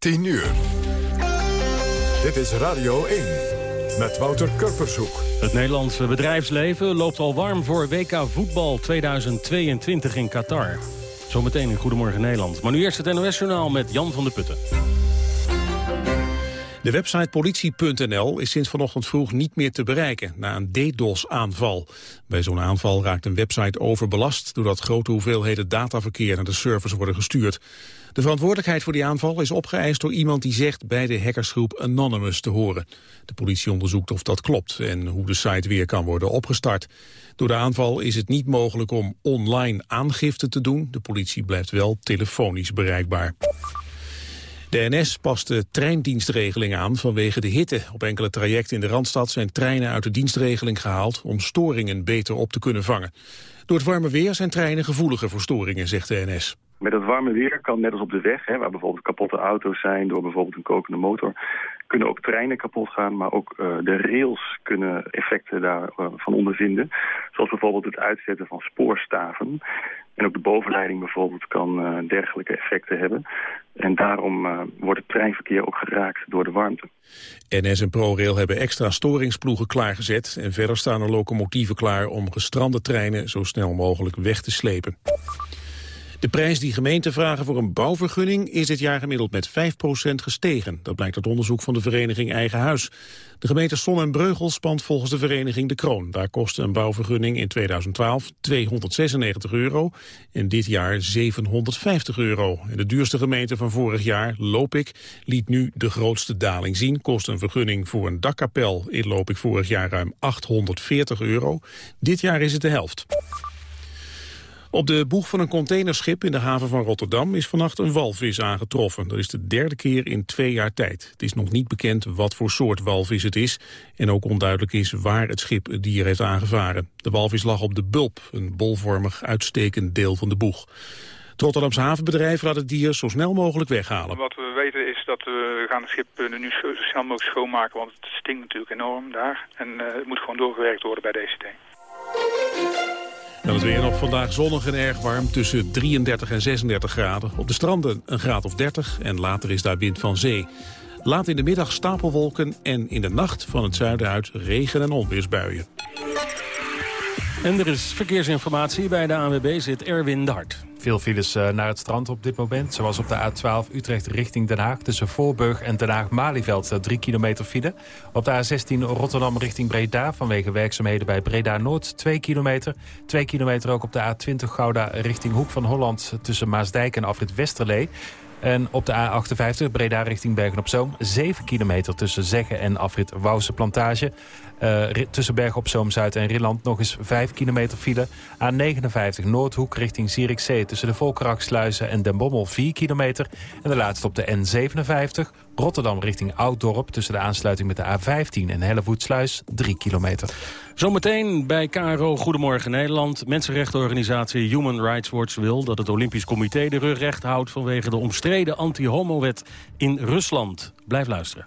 10 uur. Dit is Radio 1 met Wouter Kurpershoek. Het Nederlandse bedrijfsleven loopt al warm voor WK Voetbal 2022 in Qatar. Zometeen in Goedemorgen Nederland. Maar nu eerst het NOS-journaal met Jan van der Putten. De website politie.nl is sinds vanochtend vroeg niet meer te bereiken na een DDoS-aanval. Bij zo'n aanval raakt een website overbelast doordat grote hoeveelheden dataverkeer naar de servers worden gestuurd. De verantwoordelijkheid voor die aanval is opgeëist door iemand die zegt bij de hackersgroep Anonymous te horen. De politie onderzoekt of dat klopt en hoe de site weer kan worden opgestart. Door de aanval is het niet mogelijk om online aangifte te doen. De politie blijft wel telefonisch bereikbaar. De NS past de treindienstregeling aan vanwege de hitte. Op enkele trajecten in de Randstad zijn treinen uit de dienstregeling gehaald... om storingen beter op te kunnen vangen. Door het warme weer zijn treinen gevoeliger voor storingen, zegt de NS. Met het warme weer kan net als op de weg, hè, waar bijvoorbeeld kapotte auto's zijn... door bijvoorbeeld een kokende motor, kunnen ook treinen kapot gaan... maar ook uh, de rails kunnen effecten daarvan uh, van ondervinden. Zoals bijvoorbeeld het uitzetten van spoorstaven. En ook de bovenleiding bijvoorbeeld kan uh, dergelijke effecten hebben. En daarom wordt het treinverkeer ook geraakt door de warmte. NS en ProRail hebben extra storingsploegen klaargezet... en verder staan er locomotieven klaar om gestrande treinen zo snel mogelijk weg te slepen. De prijs die gemeenten vragen voor een bouwvergunning is dit jaar gemiddeld met 5% gestegen. Dat blijkt uit onderzoek van de vereniging Eigen Huis. De gemeente Son en Breugel spant volgens de vereniging De Kroon. Daar kostte een bouwvergunning in 2012 296 euro en dit jaar 750 euro. En de duurste gemeente van vorig jaar, Lopik, liet nu de grootste daling zien. Kost een vergunning voor een dakkapel in Lopik vorig jaar ruim 840 euro. Dit jaar is het de helft. Op de boeg van een containerschip in de haven van Rotterdam is vannacht een walvis aangetroffen. Dat is de derde keer in twee jaar tijd. Het is nog niet bekend wat voor soort walvis het is en ook onduidelijk is waar het schip het dier heeft aangevaren. De walvis lag op de bulp, een bolvormig uitstekend deel van de boeg. Het Rotterdamse havenbedrijf laat het dier zo snel mogelijk weghalen. Wat we weten is dat we gaan het schip nu zo snel mogelijk schoonmaken, want het stinkt natuurlijk enorm daar. En uh, het moet gewoon doorgewerkt worden bij DCT. Dan het weer nog vandaag zonnig en erg warm tussen 33 en 36 graden. Op de stranden een graad of 30 en later is daar wind van zee. Laat in de middag stapelwolken en in de nacht van het zuiden uit regen- en onweersbuien. En er is verkeersinformatie. Bij de ANWB zit Erwin de Hart. Veel files uh, naar het strand op dit moment. Zoals op de A12 Utrecht richting Den Haag. Tussen Voorburg en Den Haag-Malieveld 3 kilometer file. Op de A16 Rotterdam richting Breda. Vanwege werkzaamheden bij Breda-Noord 2 kilometer. 2 kilometer ook op de A20 Gouda richting Hoek van Holland. Tussen Maasdijk en Afrit Westerlee. En op de A58 Breda richting Bergen-op-Zoom... 7 kilometer tussen Zeggen en afrit Wouwse Plantage. Uh, tussen Bergen-op-Zoom-Zuid en Rilland nog eens 5 kilometer file. A59 Noordhoek richting Zierikzee tussen de Volkeraksluizen en Den Bommel 4 kilometer. En de laatste op de N57 Rotterdam richting Ouddorp tussen de aansluiting met de A15 en Hellevoetsluis 3 kilometer. Zometeen bij KRO Goedemorgen Nederland. Mensenrechtenorganisatie Human Rights Watch wil dat het Olympisch Comité de rug recht houdt vanwege de omstreden anti-homo-wet in Rusland. Blijf luisteren.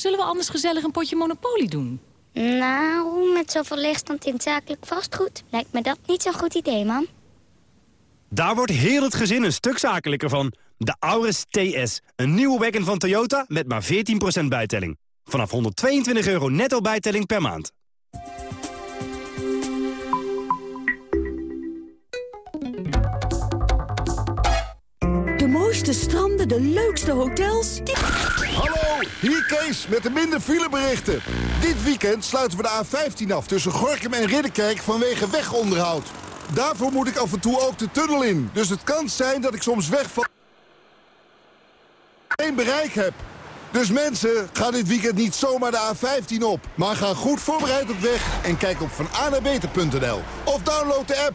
Zullen we anders gezellig een potje Monopoly doen? Nou, met zoveel leegstand in zakelijk vastgoed... lijkt me dat niet zo'n goed idee, man. Daar wordt heel het gezin een stuk zakelijker van. De Auris TS, een nieuwe wagon van Toyota met maar 14% bijtelling. Vanaf 122 euro netto bijtelling per maand. Stranden, de leukste hotels. Hallo, hier Kees met de minder fileberichten. Dit weekend sluiten we de A15 af tussen Gorkum en Ridderkerk vanwege wegonderhoud. Daarvoor moet ik af en toe ook de tunnel in. Dus het kan zijn dat ik soms weg van... geen bereik heb. Dus mensen, ga dit weekend niet zomaar de A15 op. Maar ga goed voorbereid op weg en kijk op vananabeter.nl. Of download de app.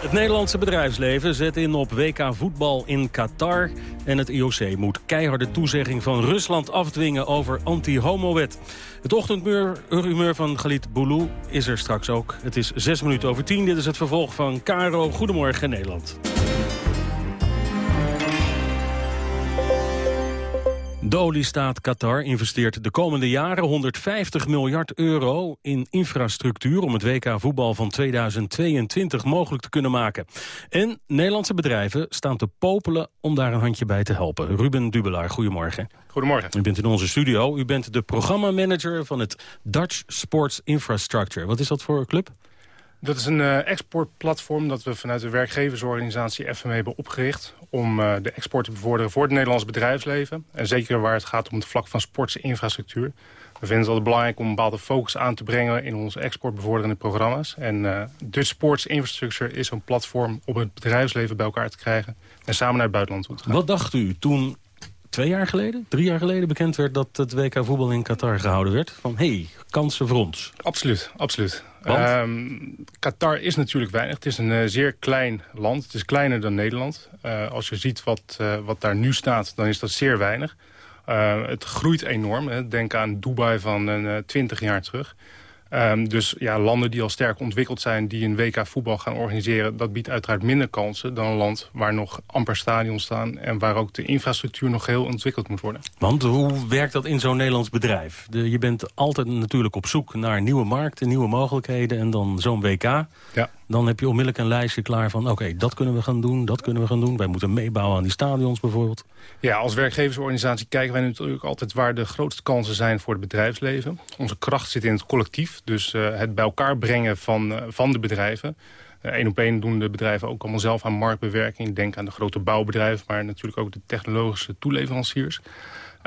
Het Nederlandse bedrijfsleven zet in op WK voetbal in Qatar. En het IOC moet keiharde toezegging van Rusland afdwingen over anti-homo-wet. Het ochtendhumeur van Galit Boulou is er straks ook. Het is zes minuten over tien. Dit is het vervolg van Caro Goedemorgen Nederland. De oliestaat Qatar investeert de komende jaren 150 miljard euro in infrastructuur om het WK voetbal van 2022 mogelijk te kunnen maken. En Nederlandse bedrijven staan te popelen om daar een handje bij te helpen. Ruben Dubelaar, goedemorgen. Goedemorgen. U bent in onze studio. U bent de programmamanager van het Dutch Sports Infrastructure. Wat is dat voor een club? Dat is een uh, exportplatform dat we vanuit de werkgeversorganisatie FME hebben opgericht... om uh, de export te bevorderen voor het Nederlands bedrijfsleven. En zeker waar het gaat om het vlak van sportse infrastructuur. We vinden het altijd belangrijk om een bepaalde focus aan te brengen... in onze exportbevorderende programma's. En uh, Dutch Sports Infrastructure is een platform om het bedrijfsleven bij elkaar te krijgen... en samen naar het buitenland toe te gaan. Wat dacht u toen twee jaar geleden, drie jaar geleden bekend werd... dat het WK voetbal in Qatar gehouden werd? Van, hé, hey, kansen voor ons. Absoluut, absoluut. Um, Qatar is natuurlijk weinig. Het is een uh, zeer klein land. Het is kleiner dan Nederland. Uh, als je ziet wat, uh, wat daar nu staat, dan is dat zeer weinig. het groeit enorm. Hè. Denk aan Dubai van 20 jaar terug. Um, dus ja, landen die al sterk ontwikkeld zijn... die een WK voetbal gaan organiseren... dat biedt uiteraard minder kansen dan een land waar nog amper stadions staan... en waar ook de infrastructuur nog heel ontwikkeld moet worden. Want hoe werkt dat in zo'n Nederlands bedrijf? De, je bent altijd natuurlijk op zoek naar nieuwe markten, nieuwe mogelijkheden... en dan zo'n WK. Ja. Dan heb je onmiddellijk een lijstje klaar van... oké, dat kunnen we gaan doen, dat kunnen we gaan doen. Wij moeten meebouwen aan die stadions bijvoorbeeld. Ja, als werkgeversorganisatie kijken wij natuurlijk altijd... waar de grootste kansen zijn voor het bedrijfsleven. Onze kracht zit in het collectief. Dus uh, het bij elkaar brengen van, uh, van de bedrijven. Eén uh, op één doen de bedrijven ook allemaal zelf aan marktbewerking. Denk aan de grote bouwbedrijven, maar natuurlijk ook de technologische toeleveranciers.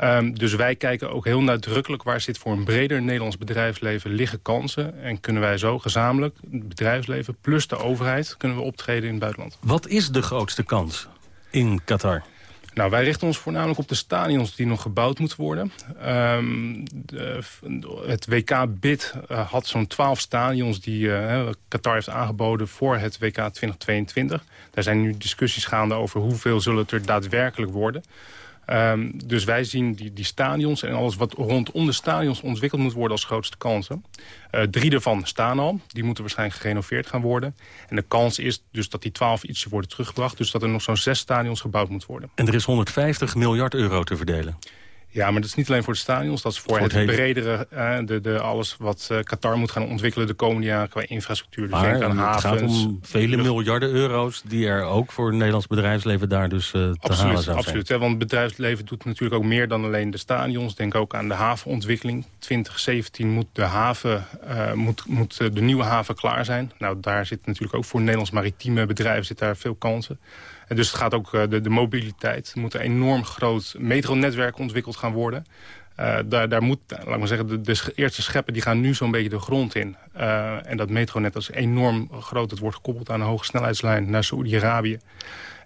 Um, dus wij kijken ook heel nadrukkelijk waar zit voor een breder Nederlands bedrijfsleven liggen kansen. En kunnen wij zo gezamenlijk, het bedrijfsleven plus de overheid, kunnen we optreden in het buitenland. Wat is de grootste kans in Qatar? Nou, wij richten ons voornamelijk op de stadions die nog gebouwd moeten worden. Um, de, het WK-bid uh, had zo'n 12 stadions die uh, Qatar heeft aangeboden voor het WK 2022. Daar zijn nu discussies gaande over hoeveel zullen het er daadwerkelijk worden. Um, dus wij zien die, die stadions en alles wat rondom de stadions ontwikkeld moet worden als grootste kansen. Uh, drie daarvan staan al. Die moeten waarschijnlijk gerenoveerd gaan worden. En de kans is dus dat die twaalf ietsje worden teruggebracht. Dus dat er nog zo'n zes stadions gebouwd moet worden. En er is 150 miljard euro te verdelen. Ja, maar dat is niet alleen voor de stadions. Dat is voor, voor het, het bredere, uh, de, de, alles wat uh, Qatar moet gaan ontwikkelen de komende jaren qua infrastructuur. Dus maar aan het havens, gaat om vele miljarden euro's die er ook voor het Nederlands bedrijfsleven daar dus uh, te absoluut, halen zou Absoluut, hè, want het bedrijfsleven doet natuurlijk ook meer dan alleen de stadions. Denk ook aan de havenontwikkeling. 2017 moet de, haven, moet, moet de nieuwe haven klaar zijn. Nou, daar zit natuurlijk ook voor Nederlands maritieme bedrijven zit daar veel kansen. En dus het gaat ook de, de mobiliteit. Er moet een enorm groot metronetwerk ontwikkeld gaan worden. Uh, daar, daar moet, laat maar zeggen, de, eerste scheppen die gaan nu zo'n beetje de grond in. En dat metronet dat is enorm groot. Het wordt gekoppeld aan een hoge snelheidslijn naar Saoedi-Arabië.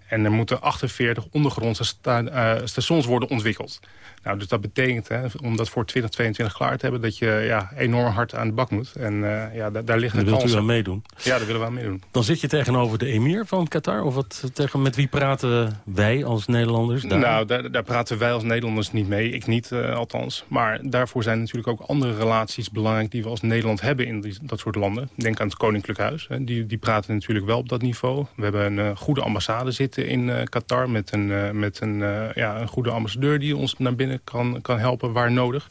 En er moeten 48 ondergrondse sta uh, stations worden ontwikkeld. Nou, dus dat betekent, hè, om dat voor 2022 klaar te hebben... dat je ja, enorm hard aan de bak moet. En uh, ja, daar, liggen de kansen. wilt u aan meedoen? Ja, daar willen we aan meedoen. Dan zit je tegenover de emir van Qatar? Of wat, tegen, met wie praten wij als Nederlanders? Daar? Nou, daar, daar, praten wij als Nederlanders niet mee. Ik niet, uh, althans. Maar daarvoor zijn natuurlijk ook andere relaties belangrijk... die we als Nederland hebben in die, dat soort landen. Denk aan het Koninklijk Huis. Hè. Die, die praten natuurlijk wel op dat niveau. We hebben een goede ambassade zitten in Qatar... met, een, met een, ja, een goede ambassadeur die ons naar binnen kan, kan helpen waar nodig.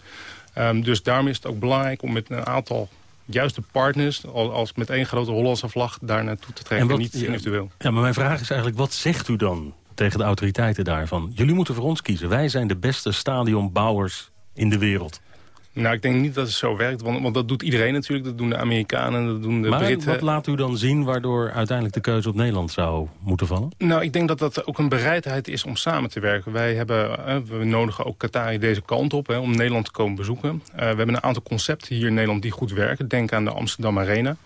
Um, dus daarom is het ook belangrijk om met een aantal juist de partners, als, als met één grote Hollandse vlag, daar naartoe te trekken. En niet individueel. Ja, maar mijn vraag is eigenlijk, wat zegt u dan tegen de autoriteiten daarvan? Jullie moeten voor ons kiezen. Wij zijn de beste stadionbouwers in de wereld. Nou, ik denk niet dat het zo werkt, want, want, dat doet iedereen natuurlijk. Dat doen de Amerikanen, dat doen de maar Britten. wat laat u dan zien waardoor uiteindelijk de keuze op Nederland zou moeten vallen? Nou, ik denk dat dat ook een bereidheid is om samen te werken. Wij hebben, we nodigen ook Qatari deze kant op hè, om Nederland te komen bezoeken. Uh, we hebben een aantal concepten hier in Nederland die goed werken. Denk aan de Amsterdam Arena.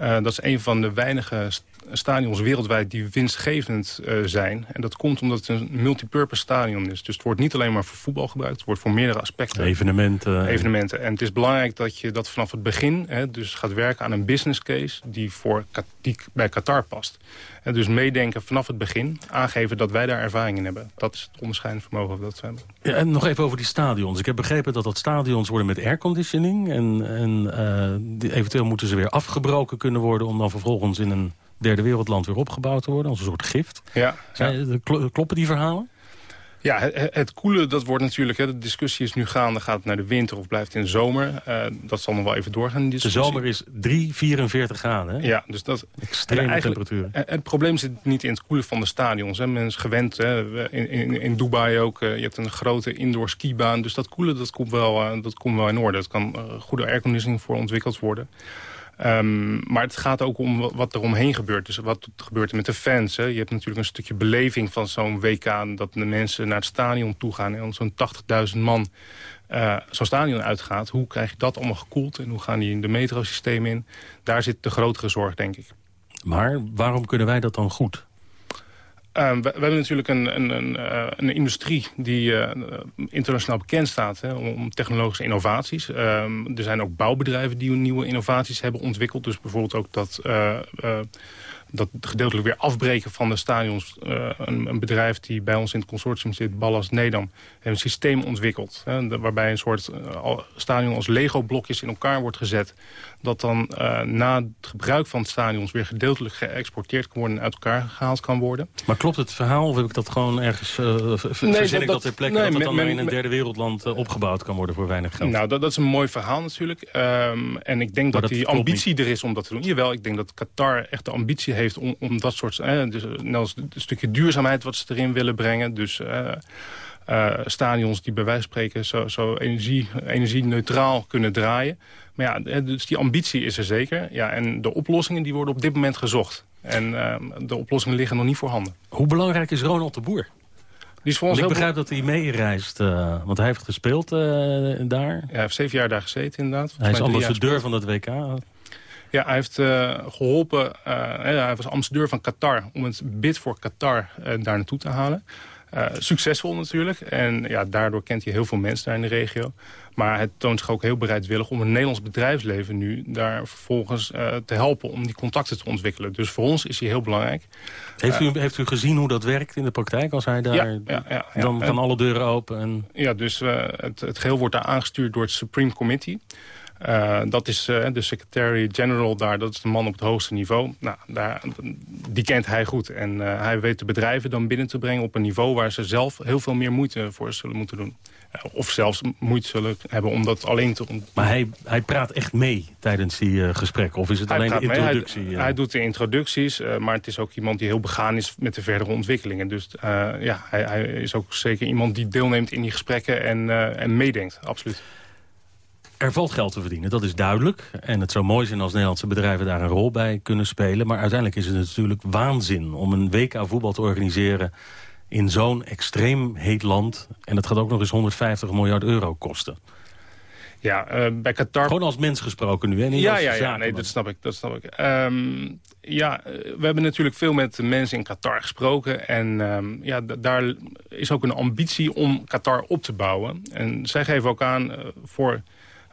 Uh, dat is een van de weinige stadions wereldwijd die winstgevend uh, zijn. En dat komt omdat het een multipurpose stadion is. Dus het wordt niet alleen maar voor voetbal gebruikt. Het wordt voor meerdere aspecten. Evenementen. Evenementen. En het is belangrijk dat je dat vanaf het begin hè, dus gaat werken aan een business case... die, voor, die bij Qatar past. En dus meedenken vanaf het begin. Aangeven dat wij daar ervaring in hebben. Dat is het onderscheidend vermogen dat we hebben. Ja, en nog even over die stadions. Ik heb begrepen dat dat stadions worden met airconditioning. En, en uh, eventueel moeten ze weer afgebroken kunnen worden... om dan vervolgens in een derde wereldland weer opgebouwd te worden. Als een soort gift. Ja, ja. Kloppen die verhalen? Ja, het, het koelen, dat wordt natuurlijk... Hè, de discussie is nu gaande, gaat het naar de winter of blijft het in de zomer? Uh, dat zal nog wel even doorgaan, De zomer is 3, 44 graden, hè? Ja, dus dat... Extreme temperatuur. Het probleem zit niet in het koelen van de stadions. Hè. Men is gewend, hè, in, in, in Dubai ook, uh, je hebt een grote indoor skibaan. Dus dat koelen, dat komt wel, uh, dat komt wel in orde. Het kan goede airconditioning voor ontwikkeld worden. Um, maar het gaat ook om wat er omheen gebeurt. Dus wat gebeurt er met de fans. Hè? Je hebt natuurlijk een stukje beleving van zo'n WK... dat de mensen naar het stadion toe gaan en zo'n 80.000 man uh, zo'n stadion uitgaat. Hoe krijg je dat allemaal gekoeld en hoe gaan die in de metrosysteem in? Daar zit de grotere zorg, denk ik. Maar waarom kunnen wij dat dan goed? Uh, we, hebben natuurlijk een, een, een, uh, een industrie die uh, internationaal bekend staat hè, om technologische innovaties. Ehm, er zijn ook bouwbedrijven die nieuwe innovaties hebben ontwikkeld. Dus bijvoorbeeld ook dat eh, dat gedeeltelijk weer afbreken van de stadions. Een, bedrijf die bij ons in het consortium zit, Ballast Nedam, heeft een systeem ontwikkeld. Hè, waarbij een soort stadion als Lego-blokjes in elkaar wordt gezet. Dat dan uh, na het gebruik van het stadions weer gedeeltelijk geëxporteerd kan worden en uit elkaar gehaald kan worden. Maar klopt het verhaal of heb ik dat gewoon ergens nee, verzin dat, ik dat ter plekke nee, dat het dan men, in een derde wereldland opgebouwd kan worden voor weinig geld? Nou, dat, dat is een mooi verhaal natuurlijk. Um, en ik denk dat, dat, die ambitie er is om dat te doen. Jawel, ik denk dat Qatar echt de ambitie heeft om, om dat soort... Eh, dus, net een stukje duurzaamheid wat ze erin willen brengen. Dus uh, uh, stadions die bij wijze van spreken zo, zo energie, energie-neutraal kunnen draaien. Maar ja, dus die ambitie is er zeker. Ja, en de oplossingen die worden op dit moment gezocht. En uh, de oplossingen liggen nog niet voorhanden. Hoe belangrijk is Ronald de Boer? Die is voor ons ik begrijp dat hij meereist, uh, want hij heeft gespeeld uh, daar. Ja, hij heeft zeven jaar daar gezeten inderdaad. Hij is ambassadeur van het WK. Ja, hij heeft uh, geholpen. Hij was ambassadeur van Qatar om het bid voor Qatar daar naartoe te halen. Succesvol natuurlijk. En ja, daardoor kent hij heel veel mensen daar in de regio. Maar hij toont zich ook heel bereidwillig om het Nederlands bedrijfsleven nu daar vervolgens te helpen om die contacten te ontwikkelen. Dus voor ons is hij heel belangrijk. Heeft u, heeft u gezien hoe dat werkt in de praktijk? Als hij daar, ja, ja, ja, dan gaan alle deuren open. En... Ja, dus het, het geheel wordt daar aangestuurd door het Supreme Committee. Uh, dat is uh, de secretary-general daar, dat is de man op het hoogste niveau. Nou, daar, die kent hij goed. En uh, hij weet de bedrijven dan binnen te brengen op een niveau... waar ze zelf heel veel meer moeite voor zullen moeten doen. Of zelfs moeite zullen hebben om dat alleen te... Maar hij, hij praat echt mee tijdens die gesprekken? Of is het alleen de introductie? Hij, hij, doet de introducties, maar het is ook iemand die heel begaan is met de verdere ontwikkelingen. Dus ja, hij, hij, is ook zeker iemand die deelneemt in die gesprekken en, en meedenkt, absoluut. Er valt geld te verdienen, dat is duidelijk. En het zou mooi zijn als Nederlandse bedrijven daar een rol bij kunnen spelen. Maar uiteindelijk is het natuurlijk waanzin om een WK voetbal te organiseren... in zo'n extreem heet land. En dat gaat ook nog eens 150 miljard euro kosten. Ja, uh, bij Qatar... Gewoon als mens gesproken nu, hè? ja, ja, ja, nee, dat snap ik. Dat snap ik. Um, ja, eh, we hebben natuurlijk veel met mensen in Qatar gesproken. En um, ja, daar is ook een ambitie om Qatar op te bouwen. En zij geven ook aan uh, voor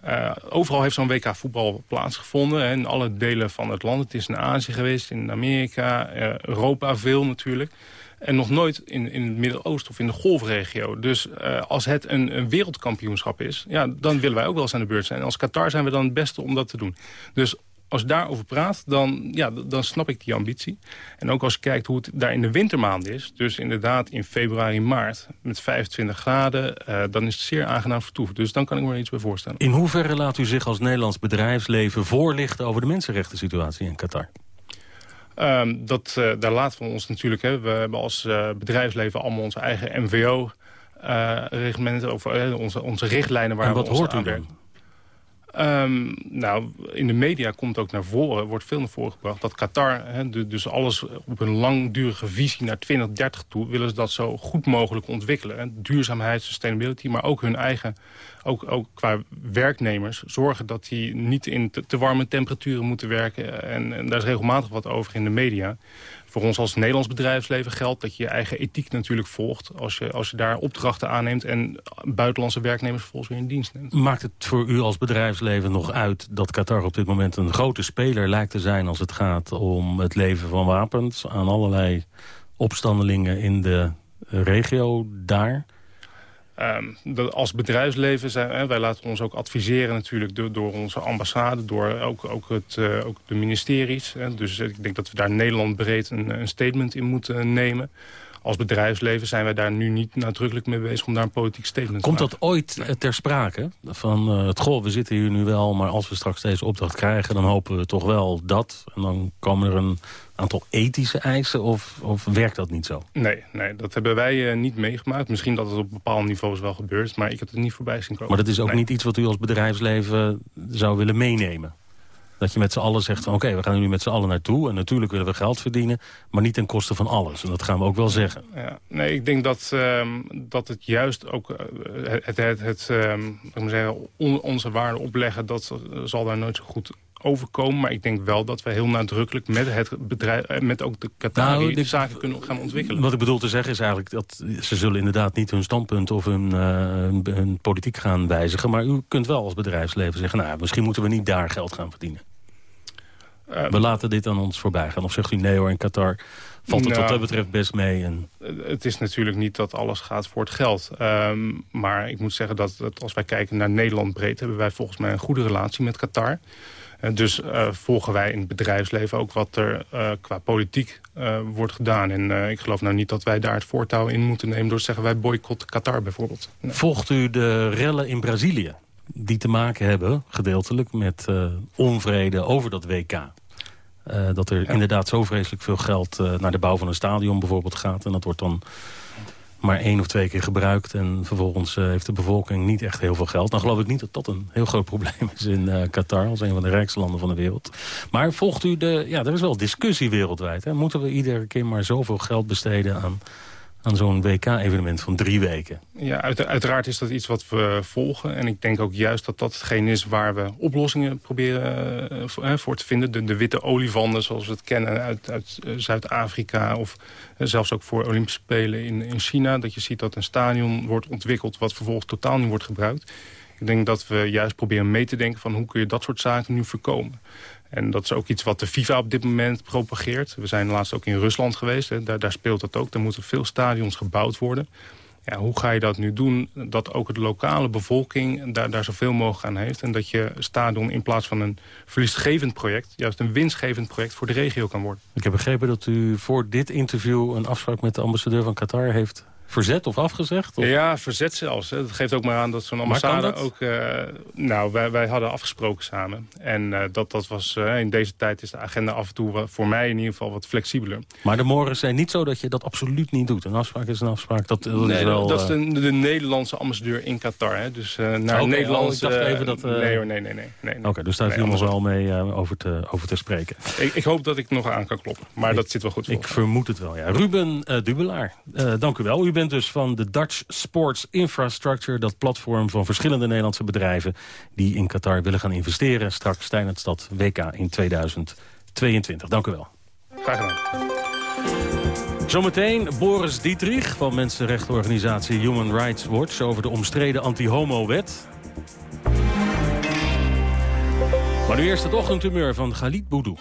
uh, overal heeft zo'n WK voetbal plaatsgevonden. Hè, in alle delen van het land. Het is in Azië geweest, in Amerika, uh, Europa veel natuurlijk. En nog nooit in, in het Midden-Oosten of in de golfregio. Dus uh, als het een, een, wereldkampioenschap is, ja, dan willen wij ook wel eens aan de beurt zijn. Als Qatar zijn we dan het beste om dat te doen. Dus als je daarover praat, dan, ja, dan snap ik die ambitie. En ook als je kijkt hoe het daar in de wintermaanden is... dus inderdaad in februari, maart met 25 graden... Uh, dan is het zeer aangenaam vertoeven. Dus dan kan ik me er iets bij voorstellen. In hoeverre laat u zich als Nederlands bedrijfsleven voorlichten... over de mensenrechten situatie in Qatar? Um, dat, uh, daar laten we ons natuurlijk... Hè, we hebben als uh, bedrijfsleven allemaal onze eigen MVO-reglementen... Uh, over onze, onze richtlijnen waar en wat we hoort u dan? Um, nou, in de media komt ook naar voren, wordt veel naar voren gebracht... dat Qatar, dus alles op een langdurige visie naar 2030 toe... willen ze dat zo goed mogelijk ontwikkelen. He. Duurzaamheid, sustainability, maar ook hun eigen... Ook, ook qua werknemers, zorgen dat die niet in te, warme temperaturen moeten werken. En, en daar is regelmatig wat over in de media voor ons als Nederlands bedrijfsleven geldt dat je je eigen ethiek natuurlijk volgt... als je, als je daar opdrachten aanneemt en buitenlandse werknemers volgens weer in dienst neemt. Maakt het voor u als bedrijfsleven nog uit dat Qatar op dit moment een grote speler lijkt te zijn... als het gaat om het leven van wapens aan allerlei opstandelingen in de regio daar... Um, als bedrijfsleven zijn, hè, wij laten ons ook adviseren natuurlijk door, door onze ambassade, door ook, ook, het, uh, ook de ministeries. Hè. Dus ik denk dat we daar Nederland breed een, een statement in moeten nemen als bedrijfsleven zijn wij daar nu niet nadrukkelijk mee bezig om daar een politiek statement Komt te maken. Komt dat ooit eh, ter sprake? Van uh, het goh, we zitten hier nu wel, maar als we straks deze opdracht krijgen... dan hopen we toch wel dat. En dan komen er een aantal ethische eisen of, of werkt dat niet zo? Nee, nee dat hebben wij uh, niet meegemaakt. Misschien dat het op bepaalde niveaus wel gebeurt, maar ik heb het niet voorbij zien komen. Maar dat is ook nee. niet iets wat u als bedrijfsleven zou willen meenemen? Dat je met z'n allen zegt van oké, we gaan er nu met z'n allen naartoe. En natuurlijk willen we geld verdienen, maar niet ten koste van alles. En dat gaan we ook wel zeggen. Ja, nee, ik denk dat, um, dat het juist ook uh, het, het, het um, ik zeggen, on, onze waarde opleggen... dat zal daar nooit zo goed overkomen. Maar ik denk wel dat we heel nadrukkelijk met het bedrijf, met ook de Qatari nou, de zaken kunnen gaan ontwikkelen. Wat ik bedoel te zeggen is eigenlijk dat ze zullen inderdaad niet hun standpunt of hun, uh, hun, hun politiek gaan wijzigen. Maar u kunt wel als bedrijfsleven zeggen, nou misschien moeten we niet daar geld gaan verdienen. Uh, we laten dit aan ons voorbij gaan. Of zegt u nee hoor, in Qatar valt het nou, wat dat betreft best mee. En... Het is natuurlijk niet dat alles gaat voor het geld. Um, maar ik moet zeggen dat, dat als wij kijken naar Nederland breed... hebben wij volgens mij een goede relatie met Qatar. Uh, dus uh, volgen wij in het bedrijfsleven ook wat er qua politiek wordt gedaan. En ik geloof nou niet dat wij daar het voortouw in moeten nemen... door te zeggen wij boycotten Qatar bijvoorbeeld. Nee. Volgt u de rellen in Brazilië? Die te maken hebben, gedeeltelijk, met onvrede over dat WK. Uh, dat er ja. inderdaad zo vreselijk veel geld uh, naar de bouw van een stadion bijvoorbeeld gaat. En dat wordt dan maar één of twee keer gebruikt. En vervolgens uh, heeft de bevolking niet echt heel veel geld. Dan geloof ik niet dat dat een heel groot probleem is in Qatar. Als een van de rijkste landen van de wereld. Maar volgt u de... Ja, er is wel discussie wereldwijd. Hè? Moeten we iedere keer maar zoveel geld besteden aan aan zo'n WK-evenement van drie weken. Ja, uit, uiteraard is dat iets wat we volgen. En ik denk ook juist dat dat hetgeen is waar we oplossingen proberen uh, voor, te vinden. De, de, witte olifanden zoals we het kennen uit, uit uh, Zuid-Afrika... of zelfs ook voor Olympische Spelen in, in China. Dat je ziet dat een stadion wordt ontwikkeld wat vervolgens totaal niet wordt gebruikt. Ik denk dat we juist proberen mee te denken van hoe kun je dat soort zaken nu voorkomen. En dat is ook iets wat de FIFA op dit moment propageert. We zijn laatst ook in Rusland geweest. Hè. Daar, daar speelt dat ook. Er moeten veel stadions gebouwd worden. Ja, hoe ga je dat nu doen? Dat ook de lokale bevolking daar, daar zoveel mogelijk aan heeft. En dat je stadion in plaats van een verliesgevend project... juist een winstgevend project voor de regio kan worden. Ik heb begrepen dat u voor dit interview... een afspraak met de ambassadeur van Qatar heeft verzet of afgezegd? Of? Ja, verzet zelfs. Hè. Dat geeft ook maar aan dat zo'n ambassade ook... Uh, nou, wij, wij hadden afgesproken samen. En uh, dat, dat was, uh, in deze tijd is de agenda af en toe voor mij in ieder geval wat flexibeler. Maar de morgen zijn niet zo dat je dat absoluut niet doet. Een afspraak is een afspraak. Dat, dat nee, is wel, dat is de, de, Nederlandse ambassadeur in Qatar. Hè. Dus naar okay, Nederlandse... Oh, ik dacht even dat... nee hoor, nee, nee, nee. nee, Oké, okay, dus daar nee, nog wel mee over, te, over te spreken. Ik, ik, hoop dat ik nog aan kan kloppen. Maar ik, dat zit wel goed voor. Ik vermoed het wel, ja. Ruben Dubelaar, dank u wel. U bent dus van de Dutch Sports Infrastructure, dat platform van verschillende Nederlandse bedrijven die in Qatar willen gaan investeren straks tijdens dat WK in 2022. Dank u wel. Graag gedaan. Zometeen Boris Dietrich van mensenrechtenorganisatie Human Rights Watch over de omstreden anti-homo-wet. Maar nu eerst het ochtendhumeur van Galit Boudou.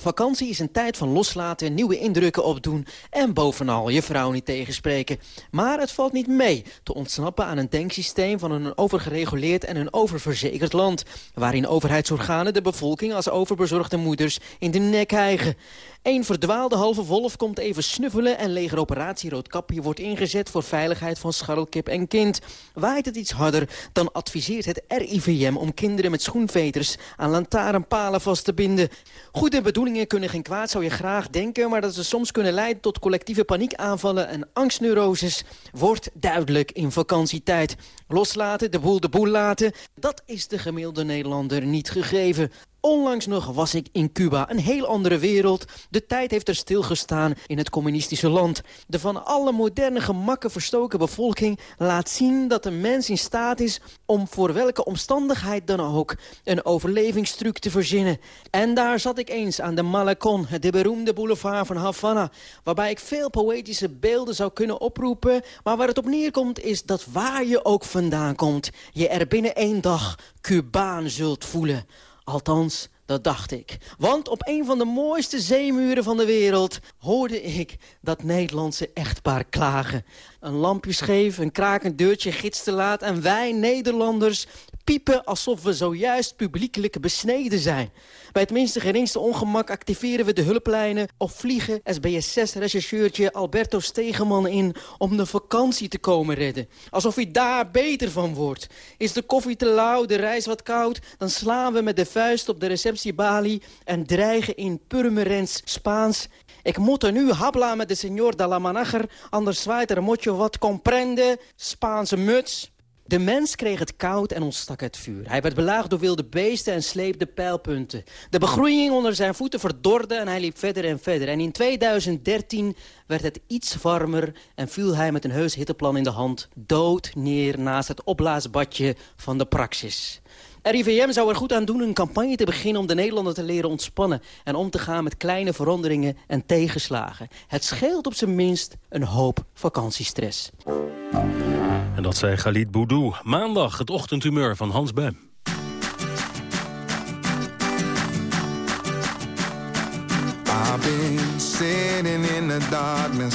Vakantie is een tijd van loslaten, nieuwe indrukken opdoen... en bovenal je vrouw niet tegenspreken. Maar het valt niet mee te ontsnappen aan een denksysteem... van een overgereguleerd en een oververzekerd land... waarin overheidsorganen de bevolking als overbezorgde moeders in de nek hijgen. Een verdwaalde halve wolf komt even snuffelen... en leger operatie Roodkapje wordt ingezet voor veiligheid van scharrelkip en kind. Waait het iets harder, dan adviseert het RIVM... om kinderen met schoenveters aan lantaarnpalen vast te binden. Goede bedoelingen kunnen geen kwaad, zou je graag denken... maar dat ze soms kunnen leiden tot collectieve paniekaanvallen en angstneuroses... wordt duidelijk in vakantietijd. Loslaten, de boel de boel laten, dat is de gemiddelde Nederlander niet gegeven. Onlangs nog was ik in Cuba, een heel andere wereld. De tijd heeft er stilgestaan in het communistische land. De van alle moderne gemakken verstoken bevolking laat zien dat een mens in staat is om voor welke omstandigheid dan ook een overlevingstruc te verzinnen. En daar zat ik eens aan de Malecon, de beroemde boulevard van Havana, waarbij ik veel poëtische beelden zou kunnen oproepen, maar waar het op neerkomt is dat waar je ook vandaan komt, je er binnen één dag Cubaan zult voelen. Althans, dat dacht ik. Want op een van de mooiste zeemuren van de wereld... hoorde ik dat Nederlandse echtpaar klagen. Een lampje scheef, een krakend deurtje gids te laat... en wij Nederlanders piepen alsof we zojuist publiekelijk besneden zijn. Bij het minste geringste ongemak activeren we de hulplijnen... of vliegen SBS6-rechercheurtje Alberto Stegeman in... om de vakantie te komen redden. Alsof hij daar beter van wordt. Is de koffie te lauw, de reis wat koud... dan slaan we met de vuist op de receptiebalie... en dreigen in Purmerends Spaans... Ik moet er nu habla met de señor de la Manager... anders zwaait er moet je wat comprende, Spaanse muts... De mens kreeg het koud en ontstak het vuur. Hij werd belaagd door wilde beesten en sleepte pijlpunten. De begroeiing onder zijn voeten verdorde en hij liep verder en verder. En in 2013 werd het iets warmer en viel hij met een heus hitteplan in de hand... dood neer naast het opblaasbadje van de praxis. RIVM zou er goed aan doen een campagne te beginnen om de Nederlander te leren ontspannen... en om te gaan met kleine veranderingen en tegenslagen. Het scheelt op zijn minst een hoop vakantiestress. En dat zei Galit Boudou. Maandag het ochtendhumeur van Hans Bem. I've been sitting in the darkness,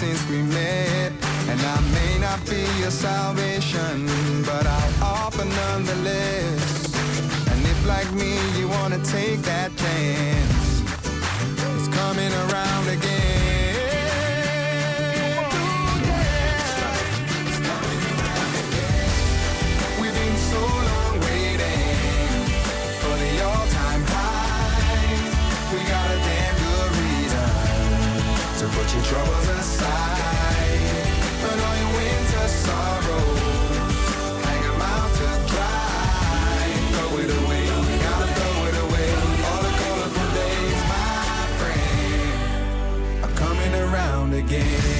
since we met, and I may not be your salvation, but I'll offer nonetheless. And if, like me, you wanna take that chance, troubles aside. And all your winter sorrows, out to dry. Throw it away, gotta throw it away. All the colorful days, my friend, are coming around again.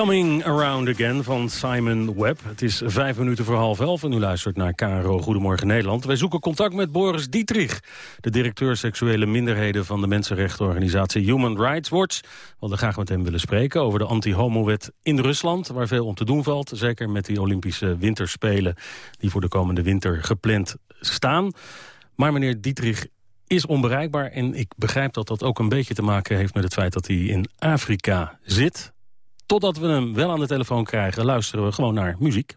Coming Around Again van Simon Webb. Het is vijf minuten voor half elf en u luistert naar KRO Goedemorgen Nederland. Wij zoeken contact met Boris Dietrich, de directeur seksuele minderheden van de mensenrechtenorganisatie Human Rights Watch. We hadden graag met hem willen spreken over de anti-homo-wet in Rusland, waar veel om te doen valt. Zeker met die Olympische winterspelen die voor de komende winter gepland staan. Maar meneer Dietrich is onbereikbaar en ik begrijp dat dat ook een beetje te maken heeft met het feit dat hij in Afrika zit. Totdat we hem wel aan de telefoon krijgen, luisteren we gewoon naar muziek.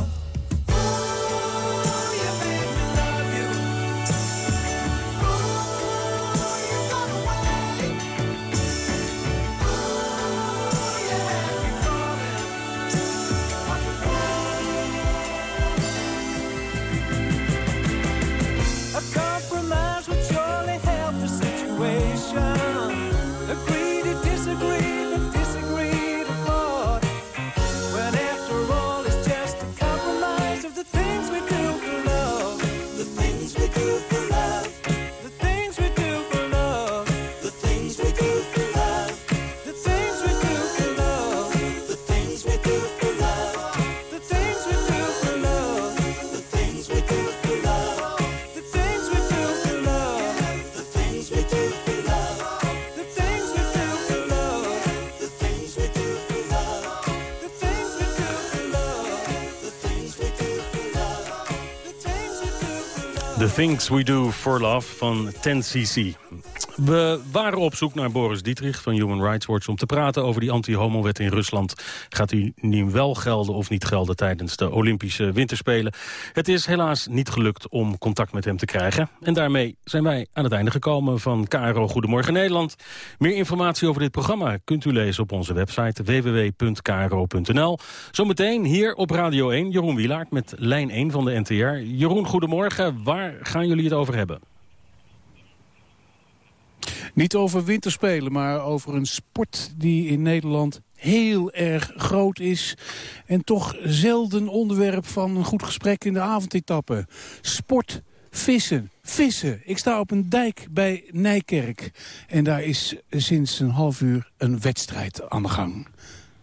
Things We Do For Love van 10cc. We waren op zoek naar Boris Dietrich van Human Rights Watch... om te praten over die anti-homo-wet in Rusland. Gaat die nu wel gelden of niet gelden tijdens de Olympische Winterspelen? Het is helaas niet gelukt om contact met hem te krijgen. En daarmee zijn wij aan het einde gekomen van KRO Goedemorgen Nederland. Meer informatie over dit programma kunt u lezen op onze website www.kro.nl. Zometeen hier op Radio 1, Jeroen Wielaert met lijn 1 van de NTR. Jeroen, goedemorgen. Waar gaan jullie het over hebben? Niet over winterspelen, maar over een sport die in Nederland heel erg groot is... en toch zelden onderwerp van een goed gesprek in de avondetappe. Sport, vissen, vissen. Ik sta op een dijk bij Nijkerk. En daar is sinds een half uur een wedstrijd aan de gang.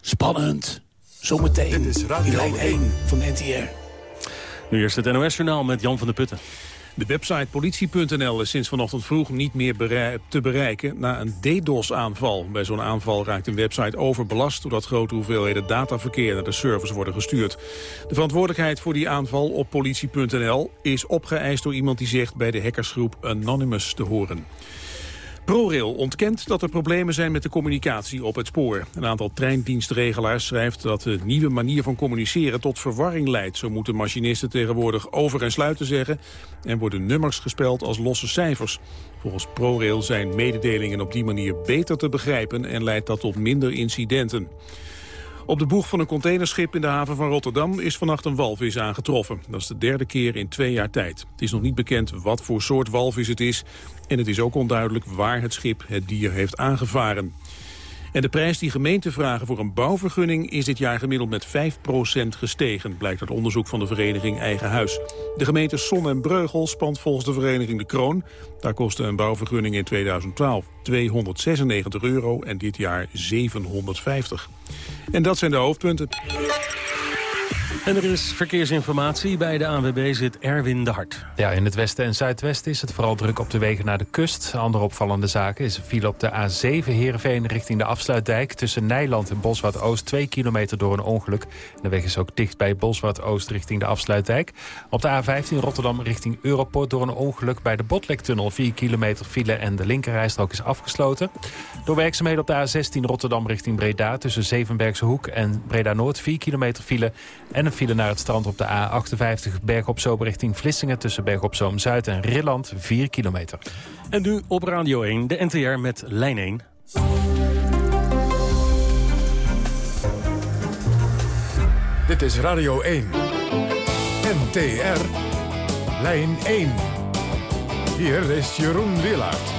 Spannend. Zometeen Dit is Radio in lijn 1 van NTR. Nu eerst het NOS-journaal met Jan van der Putten. De website politie.nl is sinds vanochtend vroeg niet meer te bereiken na een DDoS-aanval. Bij zo'n aanval raakt een website overbelast doordat grote hoeveelheden dataverkeer naar de servers worden gestuurd. De verantwoordelijkheid voor die aanval op politie.nl is opgeëist door iemand die zegt bij de hackersgroep Anonymous te horen. ProRail ontkent dat er problemen zijn met de communicatie op het spoor. Een aantal treindienstregelaars schrijft dat de nieuwe manier van communiceren tot verwarring leidt. Zo moeten machinisten tegenwoordig over- en sluiten zeggen en worden nummers gespeld als losse cijfers. Volgens ProRail zijn mededelingen op die manier beter te begrijpen en leidt dat tot minder incidenten. Op de boeg van een containerschip in de haven van Rotterdam is vannacht een walvis aangetroffen. Dat is de derde keer in twee jaar tijd. Het is nog niet bekend wat voor soort walvis het is. En het is ook onduidelijk waar het schip het dier heeft aangevaren. En de prijs die gemeenten vragen voor een bouwvergunning is dit jaar gemiddeld met 5% gestegen, blijkt uit onderzoek van de vereniging Eigen Huis. De gemeente Son en Breugel spant volgens de vereniging De Kroon. Daar kostte een bouwvergunning in 2012 296 euro en dit jaar 750. En dat zijn de hoofdpunten. En er is verkeersinformatie. Bij de ANWB zit Erwin de Hart. Ja, in het westen en zuidwesten is het vooral druk op de wegen naar de kust. Andere opvallende zaken is een file op de A7 Heerenveen richting de Afsluitdijk... tussen Nijland en Bosward-Oost, 2 kilometer door een ongeluk. De weg is ook dicht bij Bosward-Oost richting de Afsluitdijk. Op de A15 Rotterdam richting Europort door een ongeluk... bij de Botlektunnel, 4 kilometer file en de linkerrijstrook is afgesloten. Door werkzaamheden op de A16 Rotterdam richting Breda... tussen Zevenbergse Hoek en Breda-Noord, 4 kilometer file... en een file naar het strand op de A58 Berg op Zoom richting Vlissingen... tussen Berg op Zoom Zuid en Rilland, 4 kilometer. En nu op Radio 1, de NTR met Lijn 1. Dit is Radio 1. NTR. Lijn 1. Hier is Jeroen Willaert.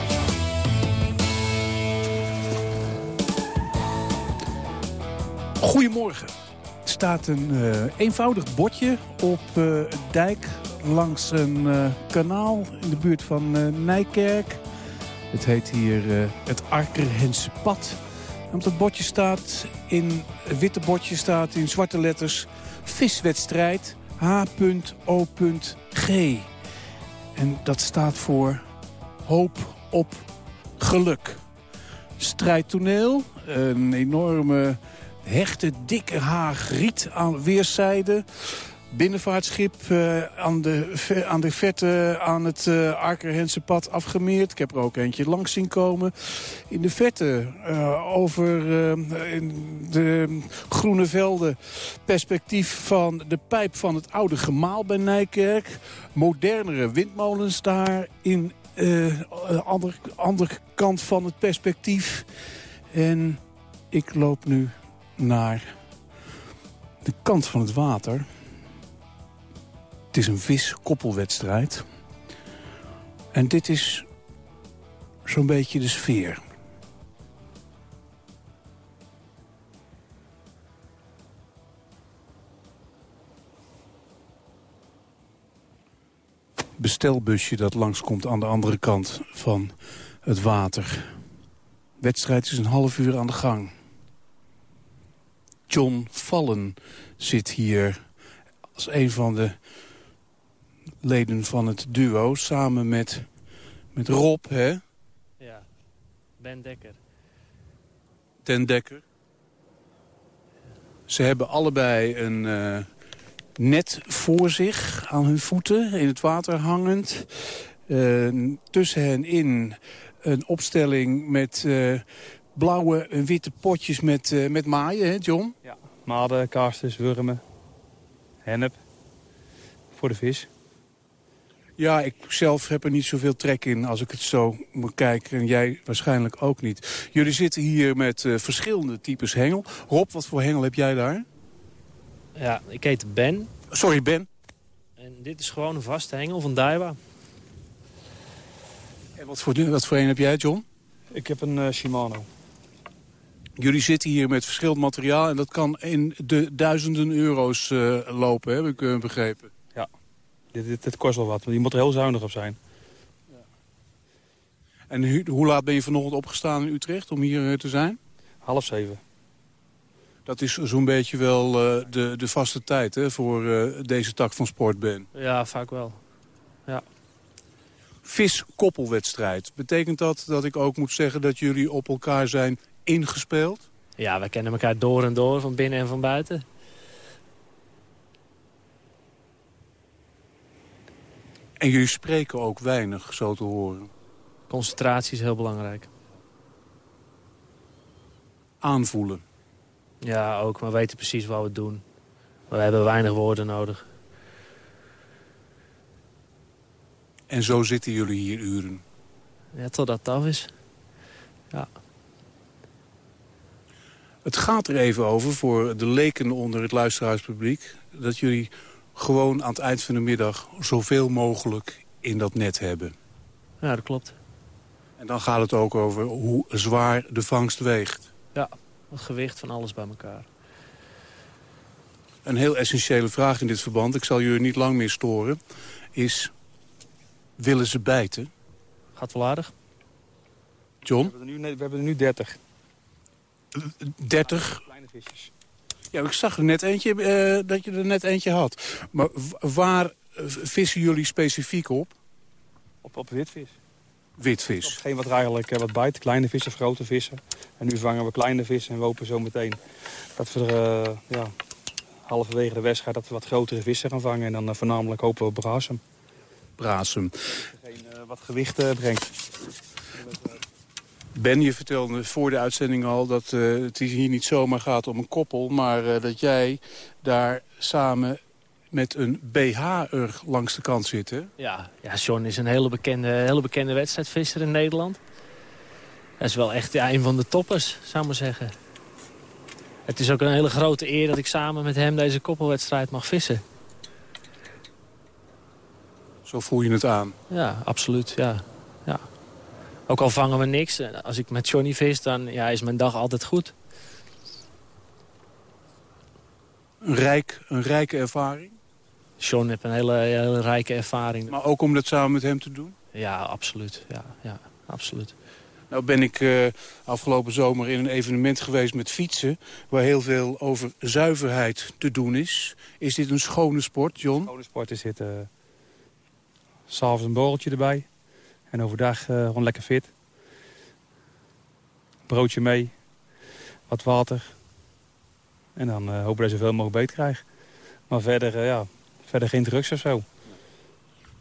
Goedemorgen. Staat een eh, eenvoudig bordje op een dijk langs een eh, kanaal in de buurt van Nijkerk. Het heet hier het Arkerhense Pad. En op dat bordje staat in, witte bordje staat in zwarte letters... viswedstrijd H.O.G. En dat staat voor hoop op geluk. Strijdtoneel, een enorme hechte, dikke haag riet aan weerszijden. Binnenvaartschip eh, aan, de, aan de verte aan het eh Arkerhense pad afgemeerd. Ik heb er ook eentje langs zien komen. In de verte eh, over in de groene velden perspectief van de pijp van het oude gemaal bij Nijkerk. Modernere windmolens daar in andere, andere kant van het perspectief. En ik loop nu naar de kant van het water. Het is een vis-koppelwedstrijd. En dit is zo'n beetje de sfeer. Bestelbusje dat langskomt aan de andere kant van het water. Wedstrijd is een half uur aan de gang. John Fallen zit hier als een van de leden van het duo... samen met, met Rob, hè? Ja, Ben Dekker. Den Dekker. Ze hebben allebei een eh, net voor zich aan hun voeten, in het water hangend. Eh, tussen hen in een opstelling met eh, blauwe en witte potjes met, eh, met maaien, hè John? Ja, maden, kaarsters, wurmen, hennep. Voor de vis. Ja, ik zelf heb er niet zoveel trek in als ik het zo moet kijken. En jij waarschijnlijk ook niet. Jullie zitten hier met eh, verschillende types hengel. Rob, wat voor hengel heb jij daar? Ja, ik heet Ben. Sorry, Ben. En dit is gewoon een vaste hengel van Daiwa. En wat voor, wat voor een heb jij, John? Ik heb een eh, Shimano. Jullie zitten hier met verschillend materiaal en dat kan in de duizenden euro's eh, lopen, heb ik eh, begrepen. Ja, dit, dit, dit kost wel wat, want je moet er heel zuinig op zijn. En hu- hoe laat ben je vanochtend opgestaan in Utrecht om hier eh, te zijn? Half zeven. Dat is zo'n beetje wel eh, de, de vaste tijd hè, voor eh, deze tak van sport, Ben. Ja, vaak wel. Ja. Vis-koppelwedstrijd. Betekent dat dat ik ook moet zeggen dat jullie op elkaar zijn ingespeeld? Ja, wij kennen elkaar door en door, van binnen en van buiten. En jullie spreken ook weinig, zo te horen. Concentratie is heel belangrijk. Aanvoelen. Ja, ook, maar we weten precies wat we doen. We hebben weinig woorden nodig. En zo zitten jullie hier uren. Ja, totdat het af is. Ja. Het gaat er even over voor de leken onder het luisteraarspubliek... dat jullie gewoon aan het eind van de middag zoveel mogelijk in dat net hebben. Ja, dat klopt. En dan gaat het ook over hoe zwaar de vangst weegt. Ja, het gewicht van alles bij elkaar. Een heel essentiële vraag in dit verband, ik zal jullie niet lang meer storen... is, willen ze bijten? Gaat wel aardig. John? We hebben er nu, we hebben er nu 30. 30? Kleine visjes. Ja, ik zag er net eentje, eh, dat je er net eentje had. Maar waar eh, vissen jullie specifiek op? Op, op witvis. Witvis. Geen wat eigenlijk wat bijt. Kleine vissen, grote vissen. En nu vangen we kleine vissen en we hopen zo meteen dat we er eh, ja, halverwege de wedstrijd dat we wat grotere vissen gaan vangen. En dan voornamelijk hopen we brasem. Brasem. Geen eh, wat gewicht brengt. Ben, je vertelde voor de uitzending al dat eh, het hier niet zomaar gaat om een koppel... maar eh, dat jij daar samen met een BH-er langs de kant zit, hè? Ja, ja John is een hele bekende, hele bekende wedstrijdvisser in Nederland. Hij is wel echt ja, een van de toppers, zou ik maar zeggen. Het is ook een hele grote eer dat ik samen met hem deze koppelwedstrijd mag vissen. Zo voel je het aan. Ja, absoluut, ja. Ook al vangen we niks, als ik met Johnny vis, dan ja, is mijn dag altijd goed. Een, rijk, een rijke ervaring. John heeft een hele, hele rijke ervaring. Maar ook om dat samen met hem te doen? Ja, absoluut. Ja, ja, absoluut. Nou ben ik eh, afgelopen zomer in een evenement geweest met fietsen... waar heel veel over zuiverheid te doen is. Is dit een schone sport, John? Schone sport is dit. s S'avonds een borreltje erbij. En overdag eh, gewoon lekker fit. Broodje mee. Wat water. En dan eh, hopen dat je zoveel mogelijk beet krijgt. Maar verder, eh, ja, verder geen drugs of zo.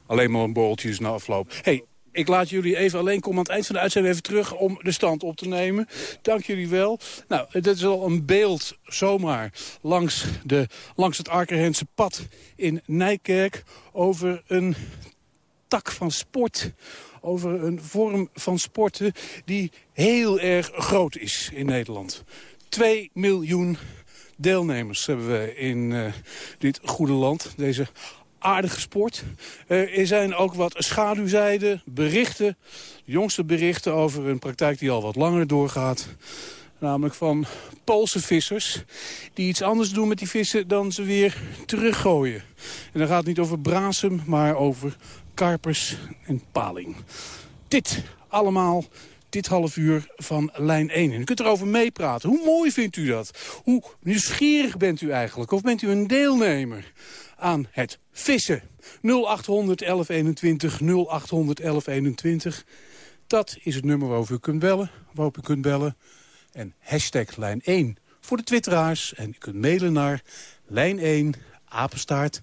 Alleen maar een borreltje is na afloop. hey, ik laat jullie even alleen komen aan het eind van de uitzending even terug om de stand op te nemen. Dank jullie wel. Nou, dit is al een beeld zomaar langs, de, langs het Arkerhense pad in Nijkerk over een tak van sport. Over een vorm van sporten die heel erg groot is in Nederland. 2 miljoen deelnemers hebben we in eh, dit goede land. Deze aardige sport. Eh, er zijn ook wat schaduwzijden, berichten. Jongste berichten over een praktijk die al wat langer doorgaat. Namelijk van Poolse vissers die iets anders doen met die vissen dan ze weer teruggooien. En dan gaat het niet over brasem, maar over karpers en paling. Dit allemaal dit half uur van lijn 1. En u kunt erover meepraten. Hoe mooi vindt u dat? Hoe nieuwsgierig bent u eigenlijk? Of bent u een deelnemer aan het vissen? 0800 1121, 0800 1121. Dat is het nummer waarover u kunt bellen. Waarop u kunt bellen. En hashtag lijn 1 voor de twitteraars. En u kunt mailen naar lijn 1 apenstaart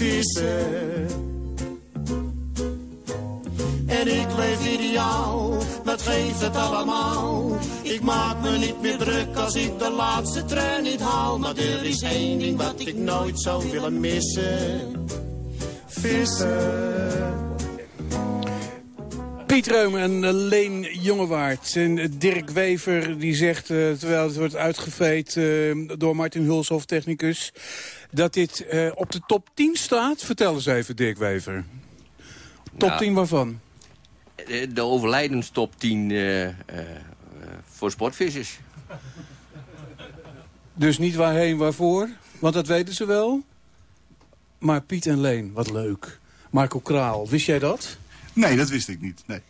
Vissen. En ik leef ideaal, wat geeft het allemaal? Ik maak me niet meer druk als ik de laatste trein niet haal. Maar er is één ding wat ik nooit zou willen missen. Vissen. Piet Reum en eh, Leen Jongewaard. En eh, Dirk Wever die zegt, eh, terwijl het wordt uitgeveed door Martin Hulshoff, technicus... dat dit eh, op de top 10 staat. Vertel eens even, Dirk Wever. Top Nou, 10 waarvan? De, de overlijdenstop 10 eh, eh, eh, voor sportvissers. Dus niet waarheen, waarvoor, want dat weten ze wel. Maar Piet en Leen, wat leuk. Marco Kraal, wist jij dat? Nee, dat wist ik niet. Nee.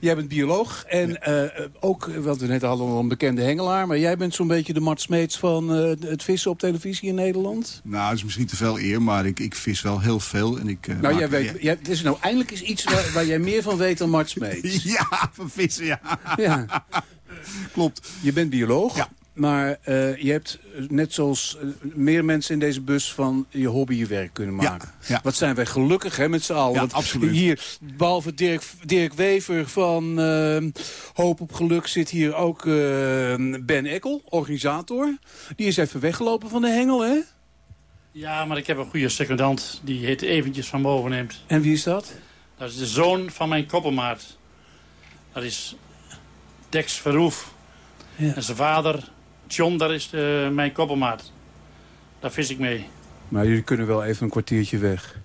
Jij bent bioloog en eh, ook, want we net hadden al een bekende hengelaar... maar jij bent zo'n beetje de Mart Smeets van eh, het vissen op televisie in Nederland? Nou, dat is misschien te veel eer, maar ik, ik vis wel heel veel. En ik, eh, Nou, jij weet, jij, is nou eindelijk is iets waar, waar jij meer van weet dan Mart Smeets. Ja, van vissen, ja. Ja. Klopt. Je bent bioloog, maar eh, je hebt, eh, net zoals eh, meer mensen in deze bus... van je hobby je werk kunnen maken. Wat zijn wij gelukkig hè, met z'n allen. Ja, Want absoluut. Hier, behalve Dirk, Dirk Wever van eh, Hoop op Geluk... zit hier ook eh, Ben Ekkel, organisator. Die is even weggelopen van de hengel, hè? Ja, maar ik heb een goede secondant die het eventjes van boven neemt. En wie is dat? Dat is de zoon van mijn koppelmaat. Dat is Dex Verhoef. En zijn vader, John, dat is eh, mijn koppelmaat. Daar vis ik mee. Maar jullie kunnen wel even een kwartiertje weg.